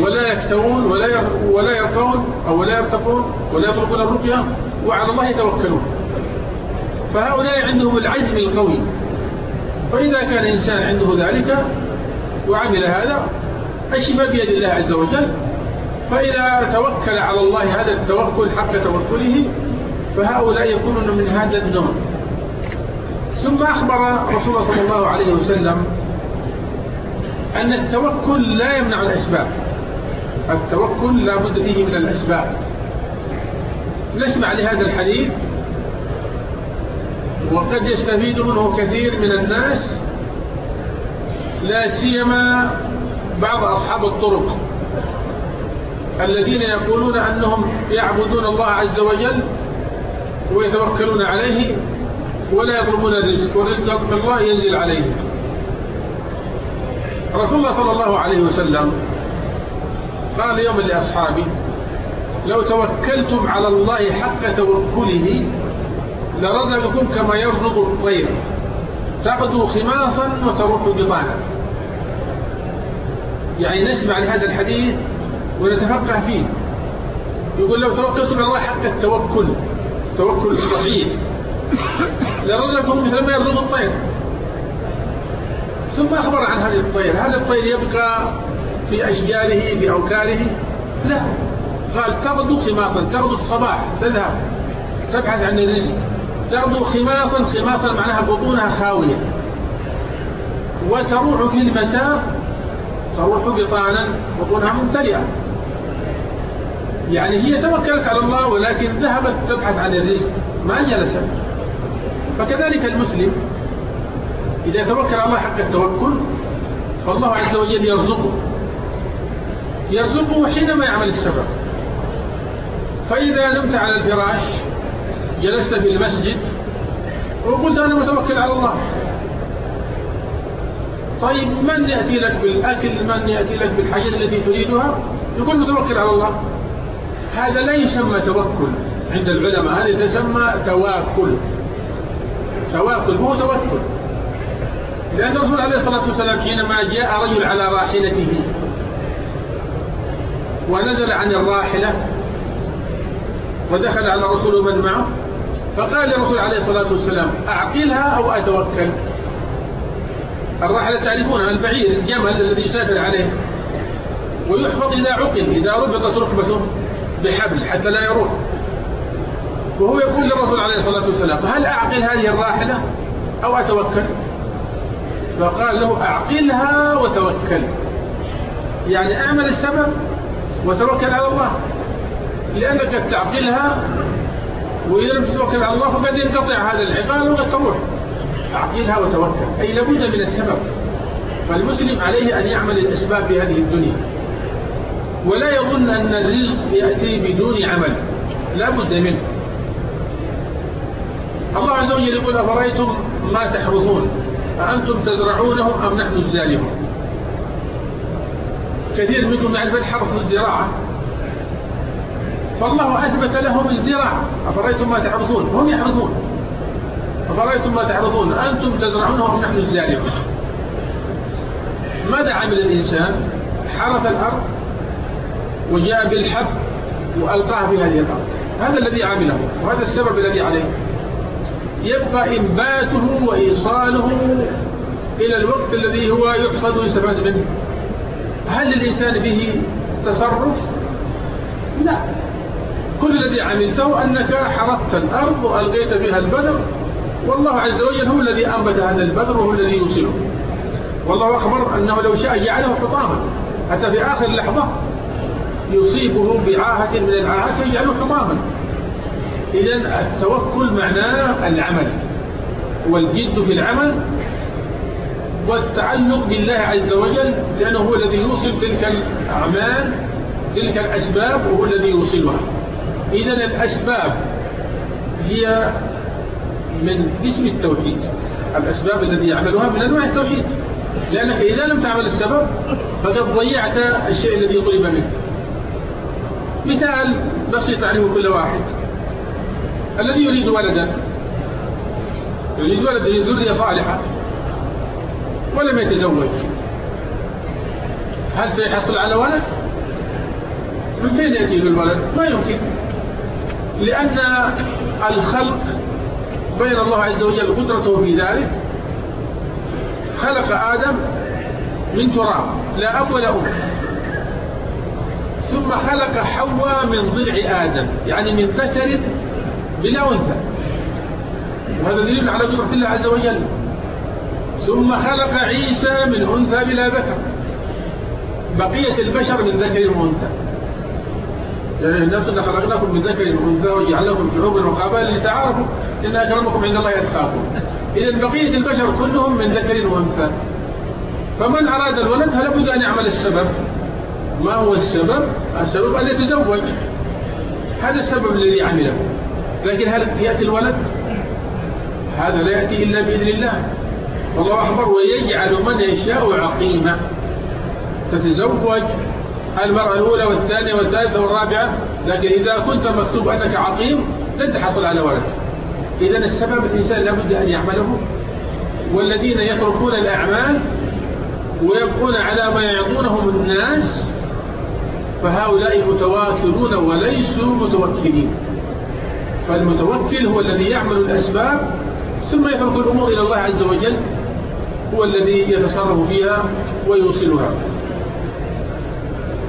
ولا يكتوون ولا ولا يرقون أو لا يرتقون ولا يطلبون الرقية وعلى الله يتوكلون. فهؤلاء عندهم العزم القوي. فإذا كان إنسان عنده ذلك وعمل هذا الشفاء بيد الله عز وجل. فإذا توكل على الله هذا التوكل حق توكله فهؤلاء يكونون من هذا النوع. ثم أخبر رسول الله صلى الله عليه وسلم أن التوكل لا يمنع الأسباب. التوكل لا بد فيه من الأسباب. نسمع لهذا الحديث وقد يستفيد منه كثير من الناس لا سيما بعض أصحاب الطرق الذين يقولون أنهم يعبدون الله عز وجل ويتوكلون عليه ولا يطلبون الرزق والرزق من الله ينزل عليهم. رسول الله صلى الله عليه وسلم قال يوم لأصحابه لو توكلتم على الله حق توكله لرزقكم كما يرزق الطير. تغدو خماصا وتروح بطانا يعني نسمع لهذا الحديث ونتفقه فيه. يقول لو توكلتم على الله حق التوكل توكل صحيح لرزقكم مثل ما يرزق الطير. ثم أخبر عن هذه الطير. هل الطير يبقى في أشجاره في أوكاره. لا. قال تغدو خماصا. تغدو الصباح. تذهب. تبحث عن الرزق. تغدو خماصا. خماصا معناها بطونها خاوية. وتروح في المساء. تروح بطانا. بطونها ممتلئة. يعني هي توكلت على الله ولكن ذهبت تبحث عن الرزق. ما جلست. فكذلك المسلم إذا توكل على الله حق التوكل فالله عز وجل يرزقه. يرزقه حينما يعمل السبب. فإذا نمت على الفراش جلست في المسجد وقلت أنا متوكل على الله. طيب من يأتي لك بالأكل؟ من يأتي لك بالحاجة التي تريدها؟ يقول متوكل على الله. هذا لا يسمى توكل. عند العلماء هذا يسمى تواكل تواكل هو توكل لأن الرسول عليه الصلاة والسلام حينما جاء رجل على راحلته ونزل عن الراحلة ودخل على رسول من معه فقال الرسول عليه الصلاة والسلام أعقلها أو أتوكل. الراحلة تعرفونها البعير الجمل الذي يسافر عليه. ويحفظ إذا عقل إذا ربطت ركبته بحبل حتى لا يروح. وهو يقول للرسول عليه الصلاة والسلام هل أعقل هذه الراحلة أو أتوكل؟ فقال له أعقلها وتوكل. يعني أعمل السبب وتوكل على الله. لأنك تعقلها وإذا لم تتوكل على الله فقد ينقطع هذا العقال وقد تروح. أعقلها وتوكل. أي لابد من السبب. فالمسلم عليه أن يعمل الأسباب في هذه الدنيا. ولا يظن أن الرزق يأتي بدون عمل. لا بد منه. الله عز وجل يقول أفرأيتم ما تحرثون؟ أأنتم تزرعونه أم نحن الزارعون؟ كثير منكم يعرف الحرث الزراعة. فالله أثبت لهم الزراعة. أفرأيتم ما تحرثون؟ هم يحرثون. أفرأيتم ما تحرثون؟ أنتم تزرعونه أم نحن الزارعون؟ ماذا عمل الإنسان؟ حرث الأرض وجاء بالحب وألقاه في هذه الأرض. هذا الذي عمله وهذا السبب الذي عليه. يبقى إنباته وإيصاله إلى الوقت الذي هو يحصد ويستفاد منه. هل للإنسان به تصرف؟ لا. كل الذي عملته أنك حرثت الأرض وألقيت بها البذر والله عز وجل هو الذي أنبت هذا البذر وهو الذي يوصله. والله أخبر أنه لو شاء جعله حطاما. حتى في آخر لحظة يصيبه بعاهة من العاهات يجعله حطاما. إذا التوكل معناه العمل والجد في العمل والتعلق بالله عز وجل لأنه هو الذي يوصل تلك الأعمال تلك الأسباب وهو الذي يوصلها. إذا الأسباب هي من اسم التوحيد. الأسباب الذي يعملها من أنواع التوحيد. لأنك إذا لم تعمل السبب فقد ضيعت الشيء الذي طلب منك. مثال بسيط عليه كل واحد. الذي يريد ولدا يريد ولدا يريد ذرية صالحة ولم يتزوج. هل سيحصل على ولد؟ من فين يأتي الولد؟ ما يمكن. لأن الخلق بين الله عز وجل قدرته في ذلك. خلق آدم من تراب لا أب ولا أم. ثم خلق حواء من ضلع آدم يعني من ذكر بلا أنثى وهذا دليل على قدرة الله عز وجل. ثم خلق عيسى من أنثى بلا ذكر. بقية البشر من ذكر وأنثى. يعني الناس إن خلقناكم من ذكر وأنثى وجعلناكم شعوبا وقبائل لتعارفوا إن أكرمكم عند الله يتقاكم إذا بقية البشر كلهم من ذكر وأنثى. فمن أراد الولد فلا بد أن يعمل السبب. ما هو السبب؟ السبب أن يتزوج. هذا السبب الذي عمله. لكن هل يأتي الولد؟ هذا لا يأتي إلا بإذن الله. والله أخبر ويجعل من يشاء عقيمة. تتزوج المرأة الأولى والثانية والثالثة والرابعة لكن إذا كنت مكتوب أنك عقيم لن تحصل على ولد. إذا السبب الإنسان لابد أن يعمله. والذين يتركون الأعمال ويبقون على ما يعطونهم الناس فهؤلاء متواكلون وليسوا متوكلين. فالمتوكل هو الذي يعمل الأسباب ثم يترك الأمور إلى الله عز وجل هو الذي يتصرف فيها ويوصلها.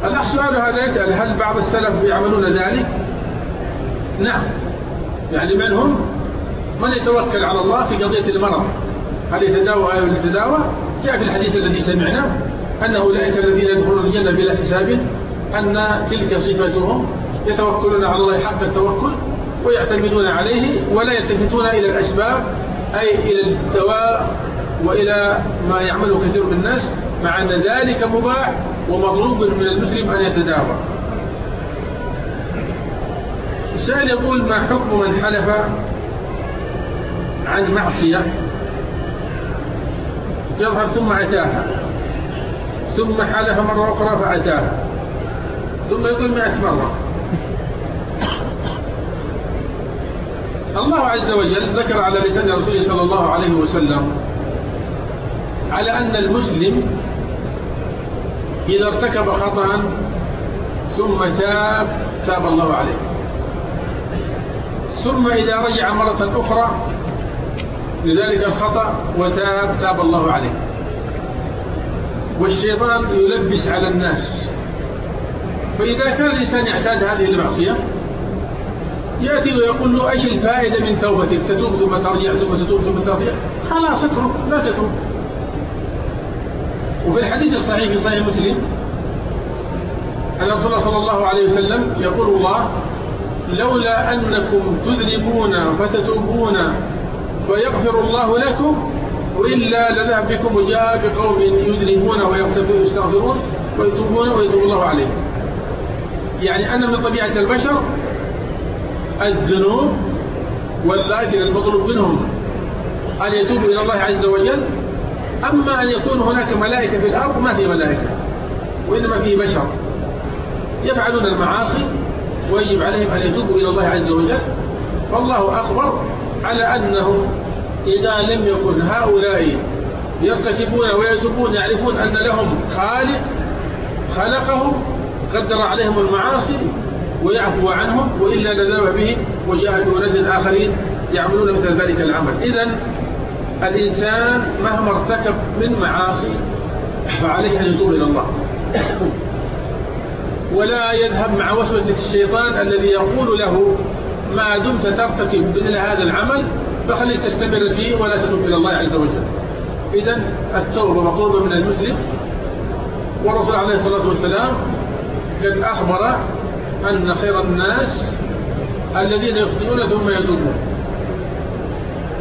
الأخ سؤال هذا يسأل هل بعض السلف يعملون ذلك؟ نعم. يعني من هم؟ من يتوكل على الله في قضية المرض؟ هل يتداوى أو يتداوى؟ جاء في الحديث الذي سمعناه أن أولئك الذين يدخلون الجنة بلا حساب أن تلك صفتهم يتوكلون على الله حق التوكل ويعتمدون عليه ولا يلتفتون إلى الأسباب أي إلى الدواء وإلى ما يعمله كثير من الناس مع أن ذلك مباح ومطلوب من المسلم أن يتداوى. السائل يقول ما حكم من حلف عن معصية؟ يظهر ثم أتاها. ثم حلف مرة أخرى فأتاها. ثم يقول مئة مرة. الله عز وجل ذكر على لسان رسوله صلى الله عليه وسلم على أن المسلم إذا ارتكب خطأ ثم تاب تاب الله عليه. ثم إذا رجع مرة أخرى لذلك الخطأ وتاب تاب الله عليه. والشيطان يلبس على الناس. فإذا كان الإنسان يعتاد هذه المعصية يأتي ويقول له أيش الفائدة من توبتك؟ تتوب ثم ترجع ثم تتوب ثم ترجع. خلاص اترك لا تتوب وفي الحديث الصحيح في صحيح مسلم أن رسول صلى الله عليه وسلم يقول الله لولا أنكم تذنبون فتتوبون ويغفر الله لكم وإلا بكم وجاء بقوم يذنبون ويستغفرون ويتوبون ويتوب الله عليهم. يعني أنا من طبيعة البشر الذنوب واللكن المطلوب منهم. أن يتوبوا إلى الله عز وجل. أما أن يكون هناك ملائكة في الأرض ما في ملائكة وإنما في بشر. يفعلون المعاصي ويجب عليهم أن يتوبوا إلى الله عز وجل. فالله أخبر على أنه إذا لم يكن هؤلاء يرتكبون ويتوبون يعرفون أن لهم خالق خلقهم قدر عليهم المعاصي ويعفو عنهم وإلا لذاب بهم وجاء بولد آخرين يعملون مثل ذلك العمل. إذا الإنسان مهما ارتكب من معاصي فعليه أن يتوب إلى الله. ولا يذهب مع وسوسة الشيطان الذي يقول له ما دمت ترتكب مثل هذا العمل فخليك تستمر فيه ولا تتوب إلى الله عز وجل. إذا التوبة مطلوبة من المسلم. والرسول عليه الصلاة والسلام قد أخبر أن خير الناس الذين يخطئون ثم يتوبون.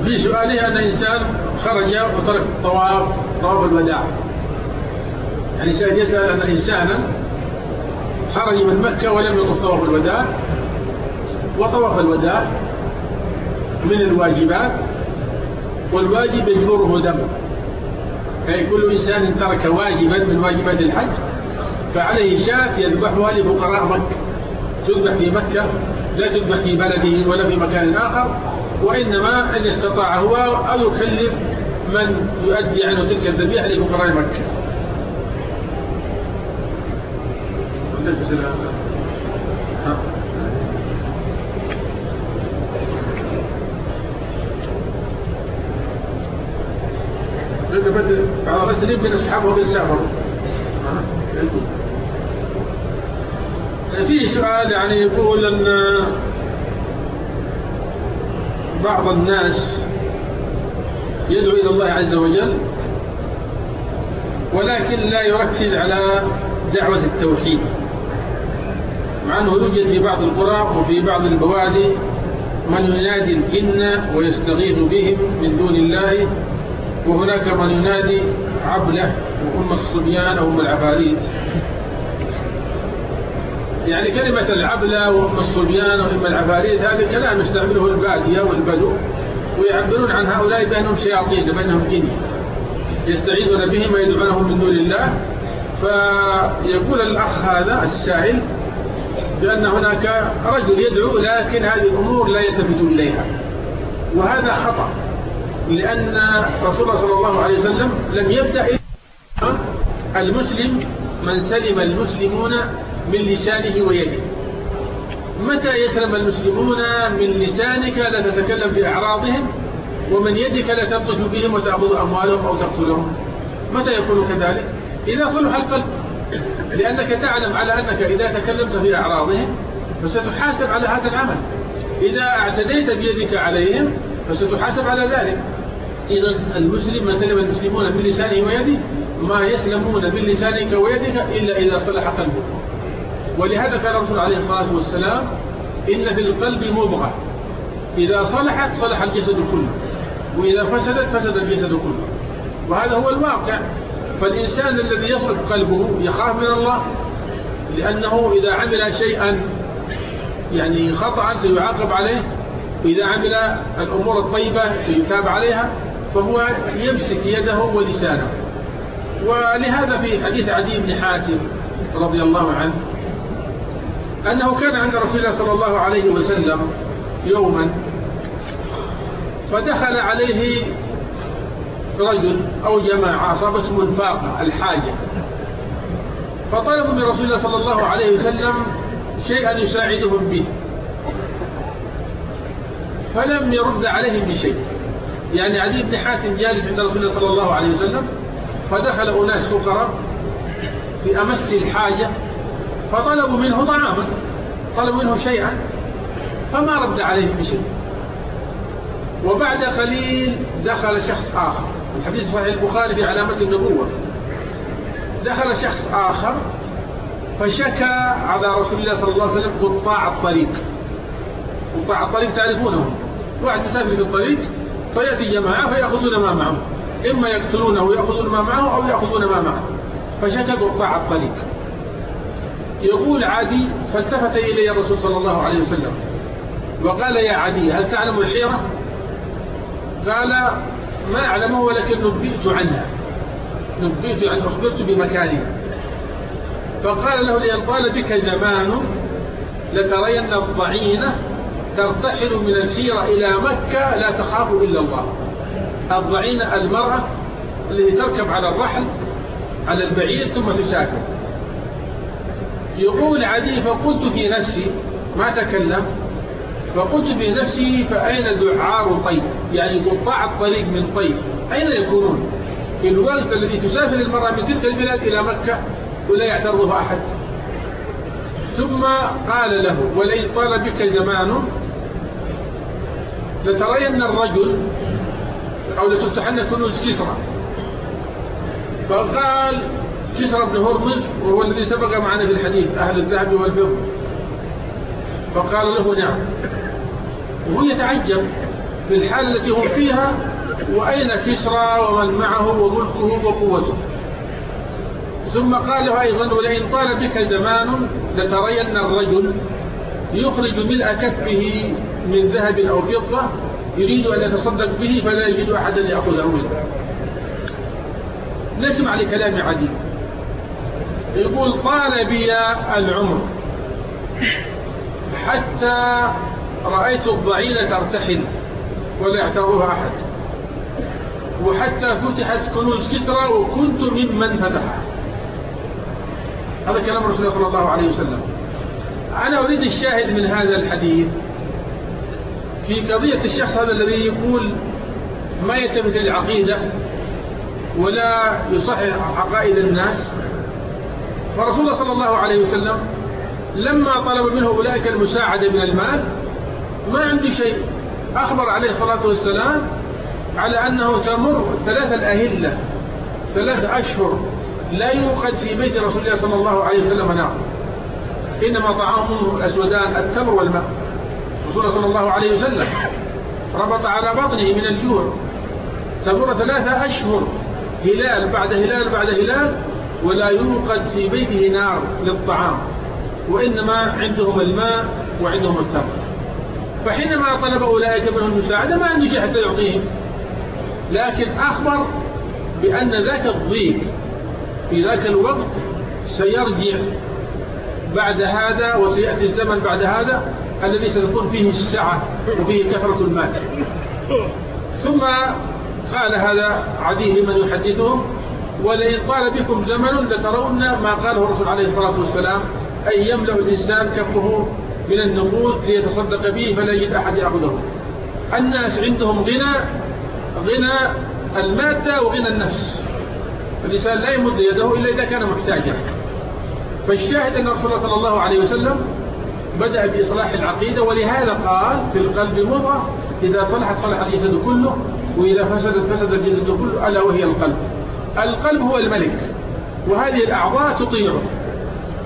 في سؤاله أن إنسان خرج وترك الطواف طواف الوداع. يعني سيد يسأل أن إنسانا خرج من مكة ولم يطف طواف الوداع وطواف الوداع من الواجبات والواجب يجبره دم. أي كل إنسان ترك واجبا من واجبات الحج فعليه شاة يذبحها لفقراء مكة. تذبح في مكة لا تذبح في بلده ولا في مكان آخر وإنما أن استطاع هو أو يكلف من يؤدي عنه تلك الذبيحة لفقراء مكة. بس من أصحابه بالسافر في سؤال يعني يقول أن بعض الناس يدعو إلى الله عز وجل ولكن لا يركز على دعوة التوحيد مع أنه يوجد في بعض القرى وفي بعض البوادي من ينادي الجن ويستغيث بهم من دون الله وهناك من ينادي عبله وهم الصبيان وهم العفاريت. يعني كلمة العبلة وهم الصبيان وهم العفاريت هذا كلام يستعمله البادية والبدو ويعبرون عن هؤلاء بأنهم شياطين بأنهم جن. يستعيذون بهم ويدعونهم من دون الله. فيقول الأخ هذا السائل بأن هناك رجل يدعو لكن هذه الأمور لا يلتفت إليها. وهذا خطأ لأن رسول الله صلى الله عليه وسلم لم يبدأ المسلم من سلم المسلمون من لسانه ويده. متى يسلم المسلمون من لسانك لا تتكلم في أعراضهم ومن يدك لا تبطش بهم وتأخذ أموالهم أو تقتلهم؟ متى يكون كذلك؟ إذا صلح القلب لأنك تعلم على أنك إذا تكلمت في أعراضهم فستحاسب على هذا العمل. إذا اعتديت بيدك عليهم فستحاسب على ذلك. إذا المسلم من سلم المسلمون من لسانه ويده ما يسلمون من لسانك ويدك إلا إذا صلح قلبك ولهذا كان الرسول عليه الصلاة والسلام إن في القلب مضغة إذا صلحت صلح الجسد كله. وإذا فسدت فسد الجسد كله. وهذا هو الواقع. فالإنسان الذي يصلح قلبه يخاف من الله لأنه إذا عمل شيئا يعني خطأ سيعاقب عليه. وإذا عمل الأمور الطيبة سيتاب عليها. فهو يمسك يده ولسانه. ولهذا في حديث عدي بن حاتم رضي الله عنه أنه كان عند رسول الله صلى الله عليه وسلم يوما فدخل عليه رجل أو جماعة أصابتهم الفاقة الحاجة. فطلبوا من رسول الله صلى الله عليه وسلم شيئا يساعدهم به. فلم يرد عليهم بشيء. يعني علي بن حاتم جالس عند رسول الله صلى الله عليه وسلم فدخل أناس فقراء في أمس الحاجة فطلبوا منه طعاما. طلبوا منه شيئا فما رد عليهم بشيء. وبعد قليل دخل شخص آخر. الحديث صحيح البخاري في علامة النبوة. دخل شخص آخر فشكى على رسول الله صلى الله عليه وسلم قطاع الطريق. قطاع الطريق تعرفونه. واحد مسافر في الطريق فيأتي جماعة فيأخذون ما معه. إما يقتلونه ويأخذون ما معه أو يأخذون ما معه. فشكى قطاع الطريق. يقول عدي فالتفت إلي الرسول صلى الله عليه وسلم. وقال يا عدي هل تعلم الحيرة؟ قال ما أعلمه ولكن نبئت عنها نبئت يعني أخبرت بمكانها فقال له لأن طال بك زمان لترين الضعينة ترتحل من الحيرة إلى مكة لا تخاف إلا الله. الضعينة المرأة التي تركب على الرحل على البعير ثم تسافر. يقول عدي فقلت في نفسي ما تكلم؟ فقلت في نفسي فأين دعار طيب؟ يعني قطاع الطريق من طيب. أين يكونون؟ في الوقت الذي تسافر المرأة من تلك البلاد إلى مكة ولا يعترضها أحد. ثم قال له ولئن طال بك زمان لترين الرجل أو لتفتحن كنوز كسرى. فقال كسرى بن هرمز وهو الذي سبق معنا في الحديث أهل الذهب والفضة. فقال له نعم. وهو يتعجب في الحالة التي هم فيها وأين كسرى ومن معه وملكه وقوته. ثم قال له أيضا ولئن طال بك زمان لترين الرجل يخرج ملء كفه من ذهب أو فضة يريد أن يتصدق به فلا يجد أحدا يأخذه منه. نسمع لكلام عدي يقول طال بي العمر. حتى رأيت الضعينة ترتحل ولا يعترضها أحد. وحتى فتحت كنوز كسرى وكنت ممن فتحها هذا كلام رسول الله صلى الله عليه وسلم. أنا أريد الشاهد من هذا الحديث. في قضية الشخص هذا الذي يقول ما يلتفت للعقيدة ولا يصحح عقائد الناس. فرسول الله صلى الله عليه وسلم لما طلب منه أولئك المساعدة من المال ما عنده شيء. أخبر عليه الصلاة والسلام على أنه تمر ثلاثة الأهلة ثلاث أشهر لا يوقد في بيت رسول الله صلى الله عليه وسلم نار. إنما طعامه الأسودان التمر والماء. رسول الله صلى الله عليه وسلم ربط على بطنه من الجوع. تمر ثلاثة أشهر هلال بعد هلال بعد هلال ولا يوقد في بيته نار للطعام وإنما عندهم الماء وعندهم التمر. فحينما طلب أولئك منهم المساعدة ما عنده شيء حتى يعطيهم. لكن أخبر بأن ذاك الضيق في ذاك الوقت سيرجع بعد هذا وسيأتي الزمن بعد هذا الذي ستكون فيه السعة وفيه كثرة المال. ثم قال هذا عدي لمن يحدثهم ولئن طال بكم زمن لترون ما قاله الرسول عليه الصلاة والسلام أن يملأ الإنسان كفه من النقود ليتصدق به فلا يجد أحد يأخذه الناس عندهم غنى غنى المادة وغنى النفس. الإنسان لا يمد يده إلا إذا كان محتاجا. فالشاهد أن رسول الله صلى الله عليه وسلم بدأ بإصلاح العقيدة ولهذا قال في القلب مضغة إذا صلحت صلح الجسد كله وإذا فسدت فسد الجسد كله ألا وهي القلب. القلب هو الملك وهذه الأعضاء تطيعه.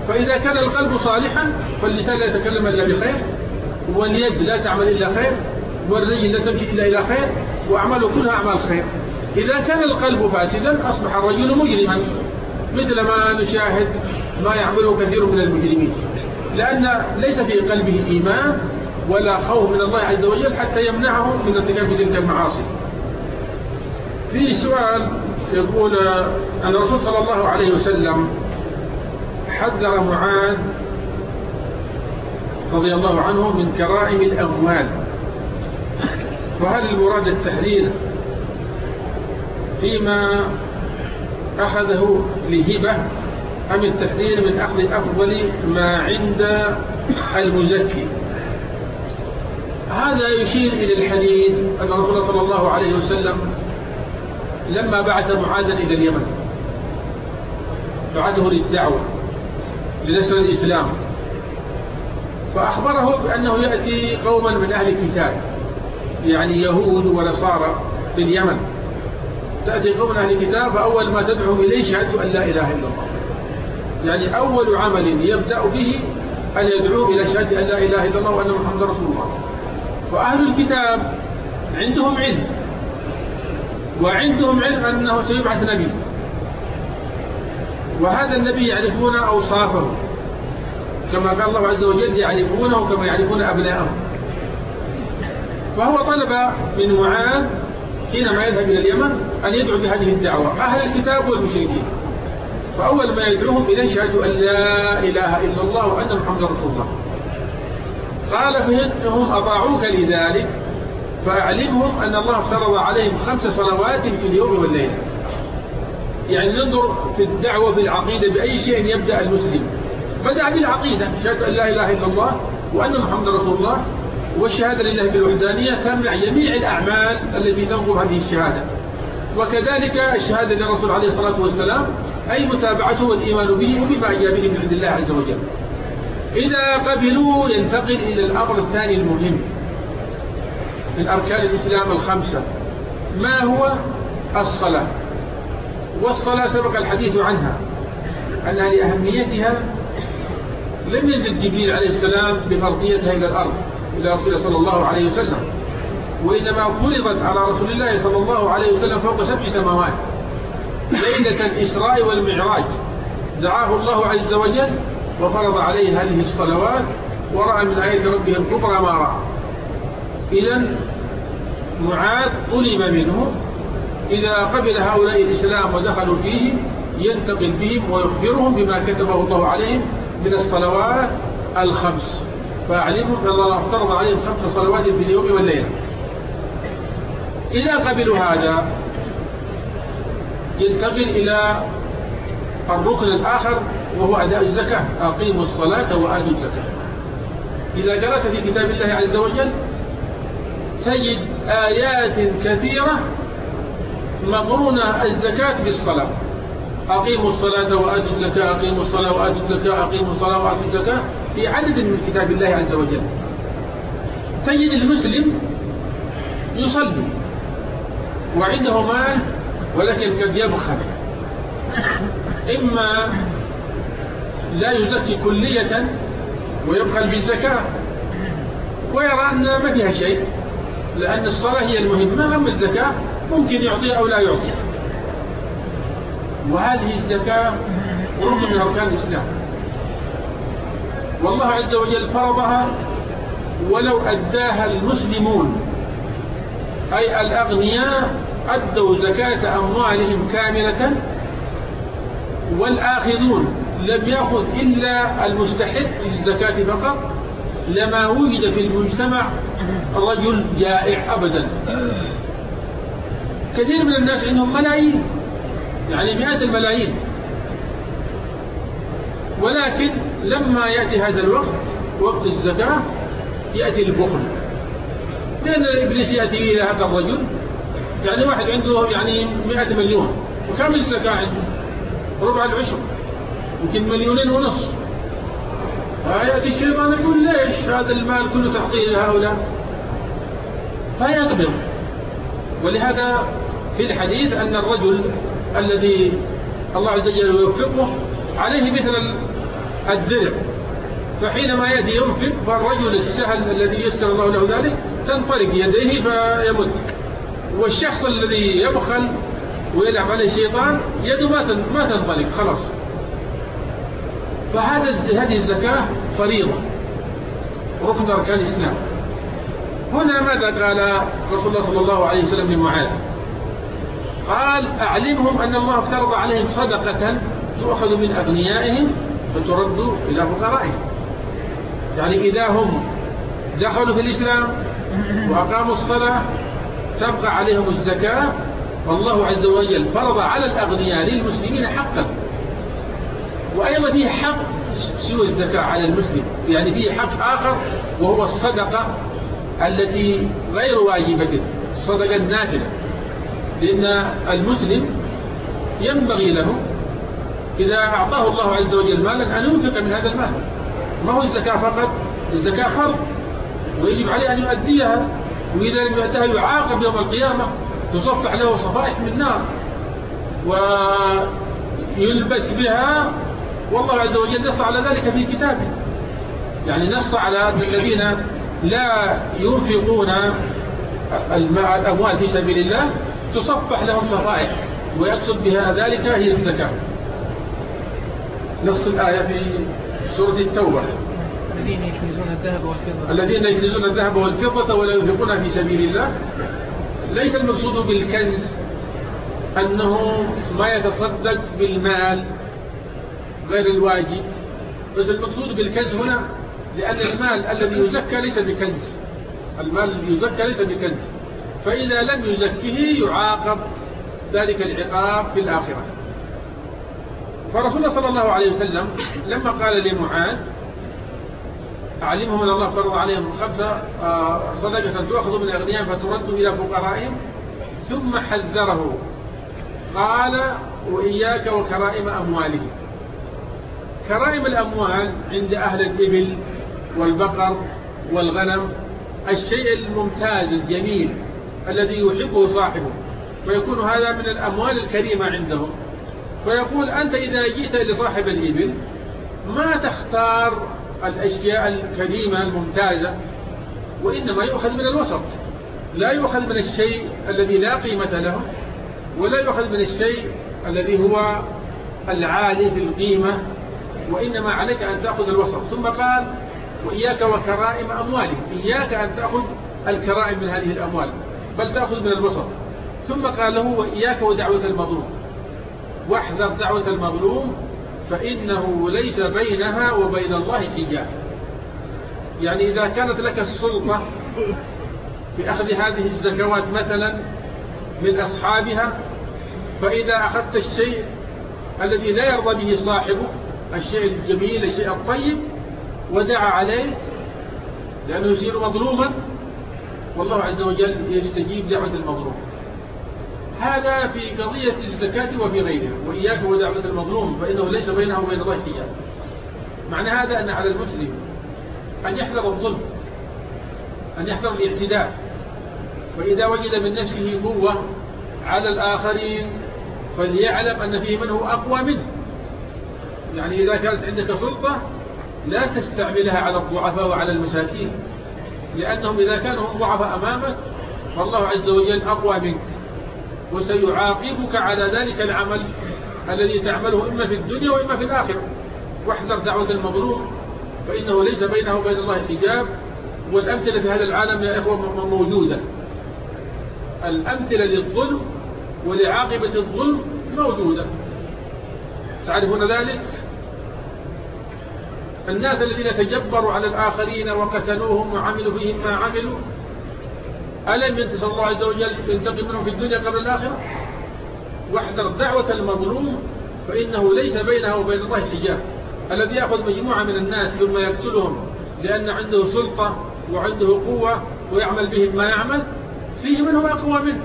فإذا كان القلب صالحا فاللسان لا يتكلم إلا بخير واليد لا تعمل إلا خير والرجل لا تمشي إلا إلى خير وأعماله كلها أعمال خير. إذا كان القلب فاسدا أصبح الرجل مجرما. مثل ما نشاهد ما يعمله كثير من المجرمين. لأن ليس في قلبه إيمان ولا خوف من الله عز وجل حتى يمنعه من ارتكاب تلك المعاصي. في سؤال يقول أن الرسول صلى الله عليه وسلم حذر معاذ رضي الله عنه من كرائم الأموال. وهل المراد التحذير فيما أخذه لهبة أم التحذير من أخذ أفضل ما عند المزكي؟ هذا يشير إلى الحديث أن رسول صلى الله عليه وسلم لما بعث معاذا إلى اليمن. بعثه للدعوة لنشر الإسلام. فأخبره بأنه يأتي قوما من أهل الكتاب يعني يهود ونصارى في اليمن. تأتي قوم من أهل الكتاب فأول ما تدعو إليه شهادة أن لا إله إلا الله. يعني أول عمل يبدأ به أن يدعو إلى شهادة أن لا إله إلا الله وأن محمد رسول الله. وأهل الكتاب عندهم علم. وعندهم علم أنه سيبعث نبي. وهذا النبي يعرفون أوصافه. كما قال الله عز وجل يعرفونه كما يعرفون أبناءهم فهو طلب من معاذ حينما يذهب إلى اليمن أن يدعو بهذه الدعوة. أهل الكتاب والمشركين. فأول ما يدعوهم إليه شهادة أن لا إله إلا الله وأن محمد رسول الله. قال فإنهم أطاعوك لذلك؟ فأعلمهم أن الله فرض عليهم خمس صلوات في اليوم والليلة يعني ننظر في الدعوة في العقيدة بأي شيء يبدأ المسلم. بدأ بالعقيدة. شهادة أن لا إله إلا الله وأن محمد رسول الله. والشهادة لله بالوحدانية تمنع جميع الأعمال التي تنظر هذه الشهادة. وكذلك الشهادة للرسول عليه الصلاة والسلام أي متابعته والإيمان به وبما جاء به من عند الله عز وجل. إذا قبلوا ينتقل إلى الأمر الثاني المهم. من أركان الإسلام الخمسة. ما هو الصلاة؟ والصلاة سبق الحديث عنها أنها لأهميتها لم ينزل جبريل عليه السلام بفرضيتها إلى الأرض إلى رسول صلى الله عليه وسلم. وإنما فرضت على رسول الله صلى الله عليه وسلم فوق سبع سماوات. ليلة الإسراء والمعراج. دعاه الله عز وجل وفرض عليه هذه الصلوات ورأى من آية ربه الكبرى ما رأى. إذا معاذ طلب منه. إذا قبل هؤلاء الإسلام ودخلوا فيه ينتقل بهم ويخبرهم بما كتبه الله عليهم من الصلوات الخمس. فأعلمهم أن الله افترض عليهم خمس صلوات في اليوم والليلة. إذا قبلوا هذا ينتقل إلى الركن الآخر وهو أداء الزكاة أقيموا الصلاة وآتوا الزكاة. إذا قرأت في كتاب الله عز وجل تجد آيات كثيرة مقرونة الزكاة بالصلاة. أقيموا الصلاة وآتوا الزكاة أقيموا الصلاة وآتوا الزكاة أقيموا الصلاة وآتوا الزكاة في عدد من كتاب الله عز وجل. تجد المسلم يصلي وعنده مال ولكن قد يبخل. إما لا يزكي كلية ويبخل بالزكاة ويرى أن ما فيها شيء. لأن الصلاة هي المهمة أما الزكاة؟ ممكن يعطيها أو لا يعطيها وهذه الزكاة ركن من أركان الإسلام. والله عز وجل فرضها ولو أداها المسلمون. أي الأغنياء أدوا زكاة أموالهم كاملة والآخذون لم يأخذ إلا المستحق للزكاة فقط لما وجد في المجتمع رجل جائع أبدا. كثير من الناس عندهم ملايين يعني مئات الملايين. ولكن لما يأتي هذا الوقت وقت الزكاة يأتي البخل. لأن الإبليس يأتي إلى هذا الرجل يعني واحد عنده يعني مئة مليون وكم الزكاة عنده؟ ربع العشر يمكن مليونين ونصف. فيأتي الشيطان يقول ليش هذا المال كله تعطيه لهؤلاء؟ فيقبض. ولهذا في الحديث أن الرجل الذي الله عز وجل يوفقه عليه مثل الدرع. فحينما يأتي ينفق فالرجل السهل الذي يسر الله له ذلك تنطلق يديه فيمد. والشخص الذي يبخل ويلعب عليه الشيطان يده ما تنطلق خلاص. فهذا هذه الزكاة فريضة ركن أركان الإسلام. هنا ماذا قال رسول الله صلى الله عليه وسلم لمعاذ قال أعلمهم أن الله افترض عليهم صدقة تؤخذ من أغنيائهم فترد إلى فقرائهم. يعني إذا هم دخلوا في الإسلام وأقاموا الصلاة تبقى عليهم الزكاة والله عز وجل فرض على الأغنياء للمسلمين حقا. وأيضا فيه حق سوى الزكاة على المسلم. يعني فيه حق آخر وهو الصدقة التي غير واجبة الصدقة النافلة لأن المسلم ينبغي له إذا أعطاه الله عز وجل مالا أن ينفق من هذا المال. ما هو الزكاة فقط؟ الزكاة فرض. ويجب عليه أن يؤديها وإذا لم يؤديها يعاقب يوم القيامة. تصفح له صفائح من نار. ويلبس بها والله عز وجل نص على ذلك في كتابه. يعني نص على أن الذين لا ينفقون الأموال في سبيل الله تصفح لهم صفائح ويقصد بها ذلك هي الزكاة. نص الآية في سورة التوبة. الذين يكنزون الذهب والفضة. الذين يكنزون الذهب والفضة ولا ينفقونها في سبيل الله. ليس المقصود بالكنز أنه ما يتصدق بالمال. غير الواجب. بس المقصود بالكنز هنا لأن المال الذي يزكى ليس بكنز. المال الذي يزكى ليس بكنز. فإذا لم يزكه يعاقب ذلك العقاب في الآخرة. فرسول الله صلى الله عليه وسلم لما قال لمعاذ أعلمهم أن الله فرض عليهم خمسة آه، صدقة تؤخذ من أغنيائهم فترد إلى فقرائهم ثم حذره. قال وإياك وكرائم أموالهم. كرائم الأموال عند أهل الإبل والبقر والغنم الشيء الممتاز الجميل الذي يحبه صاحبه. ويكون هذا من الأموال الكريمة عندهم. فيقول أنت إذا جئت لصاحب الإبل ما تختار الأشياء الكريمة الممتازة؟ وإنما يؤخذ من الوسط. لا يؤخذ من الشيء الذي لا قيمة له ولا يؤخذ من الشيء الذي هو العالي في القيمة وإنما عليك أن تأخذ الوسط. ثم قال وإياك وكرائم أموالك. إياك أن تأخذ الكرائم من هذه الأموال بل تأخذ من الوسط. ثم قال له وإياك ودعوة المظلوم. واحذر دعوة المظلوم فإنه ليس بينها وبين الله حجاب. يعني إذا كانت لك السلطة في أخذ هذه الزكوات مثلا من أصحابها فإذا أخذت الشيء الذي لا يرضى به صاحبه الشيء الجميل الشيء الطيب ودعا عليه لأنه يصير مظلوما والله عز وجل يستجيب دعوة المظلوم. هذا في قضية الزكاة وفي غيرها وإياك ودعوة المظلوم فإنه ليس بينه وبين الله حجاب. معنى هذا أن على المسلم أن يحذر الظلم أن يحذر الاعتداء. وإذا وجد من نفسه قوة على الآخرين فليعلم أن فيه من هو أقوى منه. يعني إذا كانت عندك سلطة لا تستعملها على الضعفاء وعلى المساكين لأنهم إذا كانوا هم ضعفاء أمامك فالله عز وجل أقوى منك وسيعاقبك على ذلك العمل الذي تعمله إما في الدنيا وإما في الآخرة. واحذر دعوة المظلوم فإنه ليس بينه وبين الله حجاب والأمثلة في هذا العالم يا إخوة موجودة. الأمثلة للظلم ولعاقبة الظلم موجودة. تعرفون ذلك؟ الناس الذين تجبروا على الآخرين وقتلوهم وعملوا فيهم ما عملوا ألم ينتصر الله عز وجل ينتقم منهم في الدنيا قبل الآخرة؟ واحذر دعوة المظلوم فإنه ليس بينها وبين الله حجاب. الذي يأخذ مجموعة من الناس ثم يقتلهم لأن عنده سلطة وعنده قوة ويعمل بهم ما يعمل فيه من هو أقوى منه.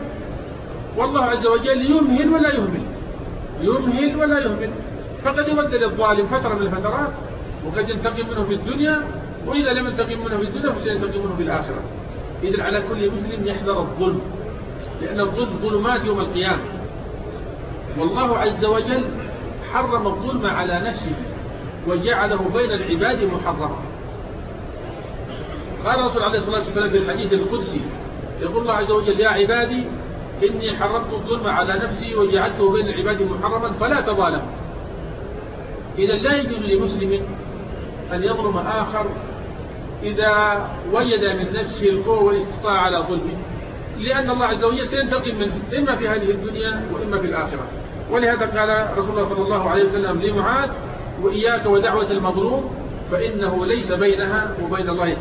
والله عز وجل يمهل ولا يهمل. يمهل ولا يهمل. فقد يبدل الظالم فترة من الفترات وقد ينتقم منه في الدنيا وإذا لم ينتقم منه في الدنيا فسينتقم منه في الآخرة. إذن على كل مسلم يحذر الظلم لأن الظلم ظلمات يوم القيامة. والله عز وجل حرم الظلم على نفسه وجعله بين العباد محرما. قال الرسول عليه الصلاة والسلام في الحديث القدسي يقول الله عز وجل يا عبادي إني حرمت الظلم على نفسي وجعلته بين العباد محرما فلا تظالموا. إذا لا يجوز لمسلم أن يظلم آخر إذا وجد من نفسه القوة والاستطاع على ظلمه. لأن الله عز وجل سينتقم منه إما في هذه الدنيا وإما في الآخرة. ولهذا قال رسول الله صلى الله عليه وسلم لمعاذ وإياك ودعوة المظلوم فإنه ليس بينها وبين الله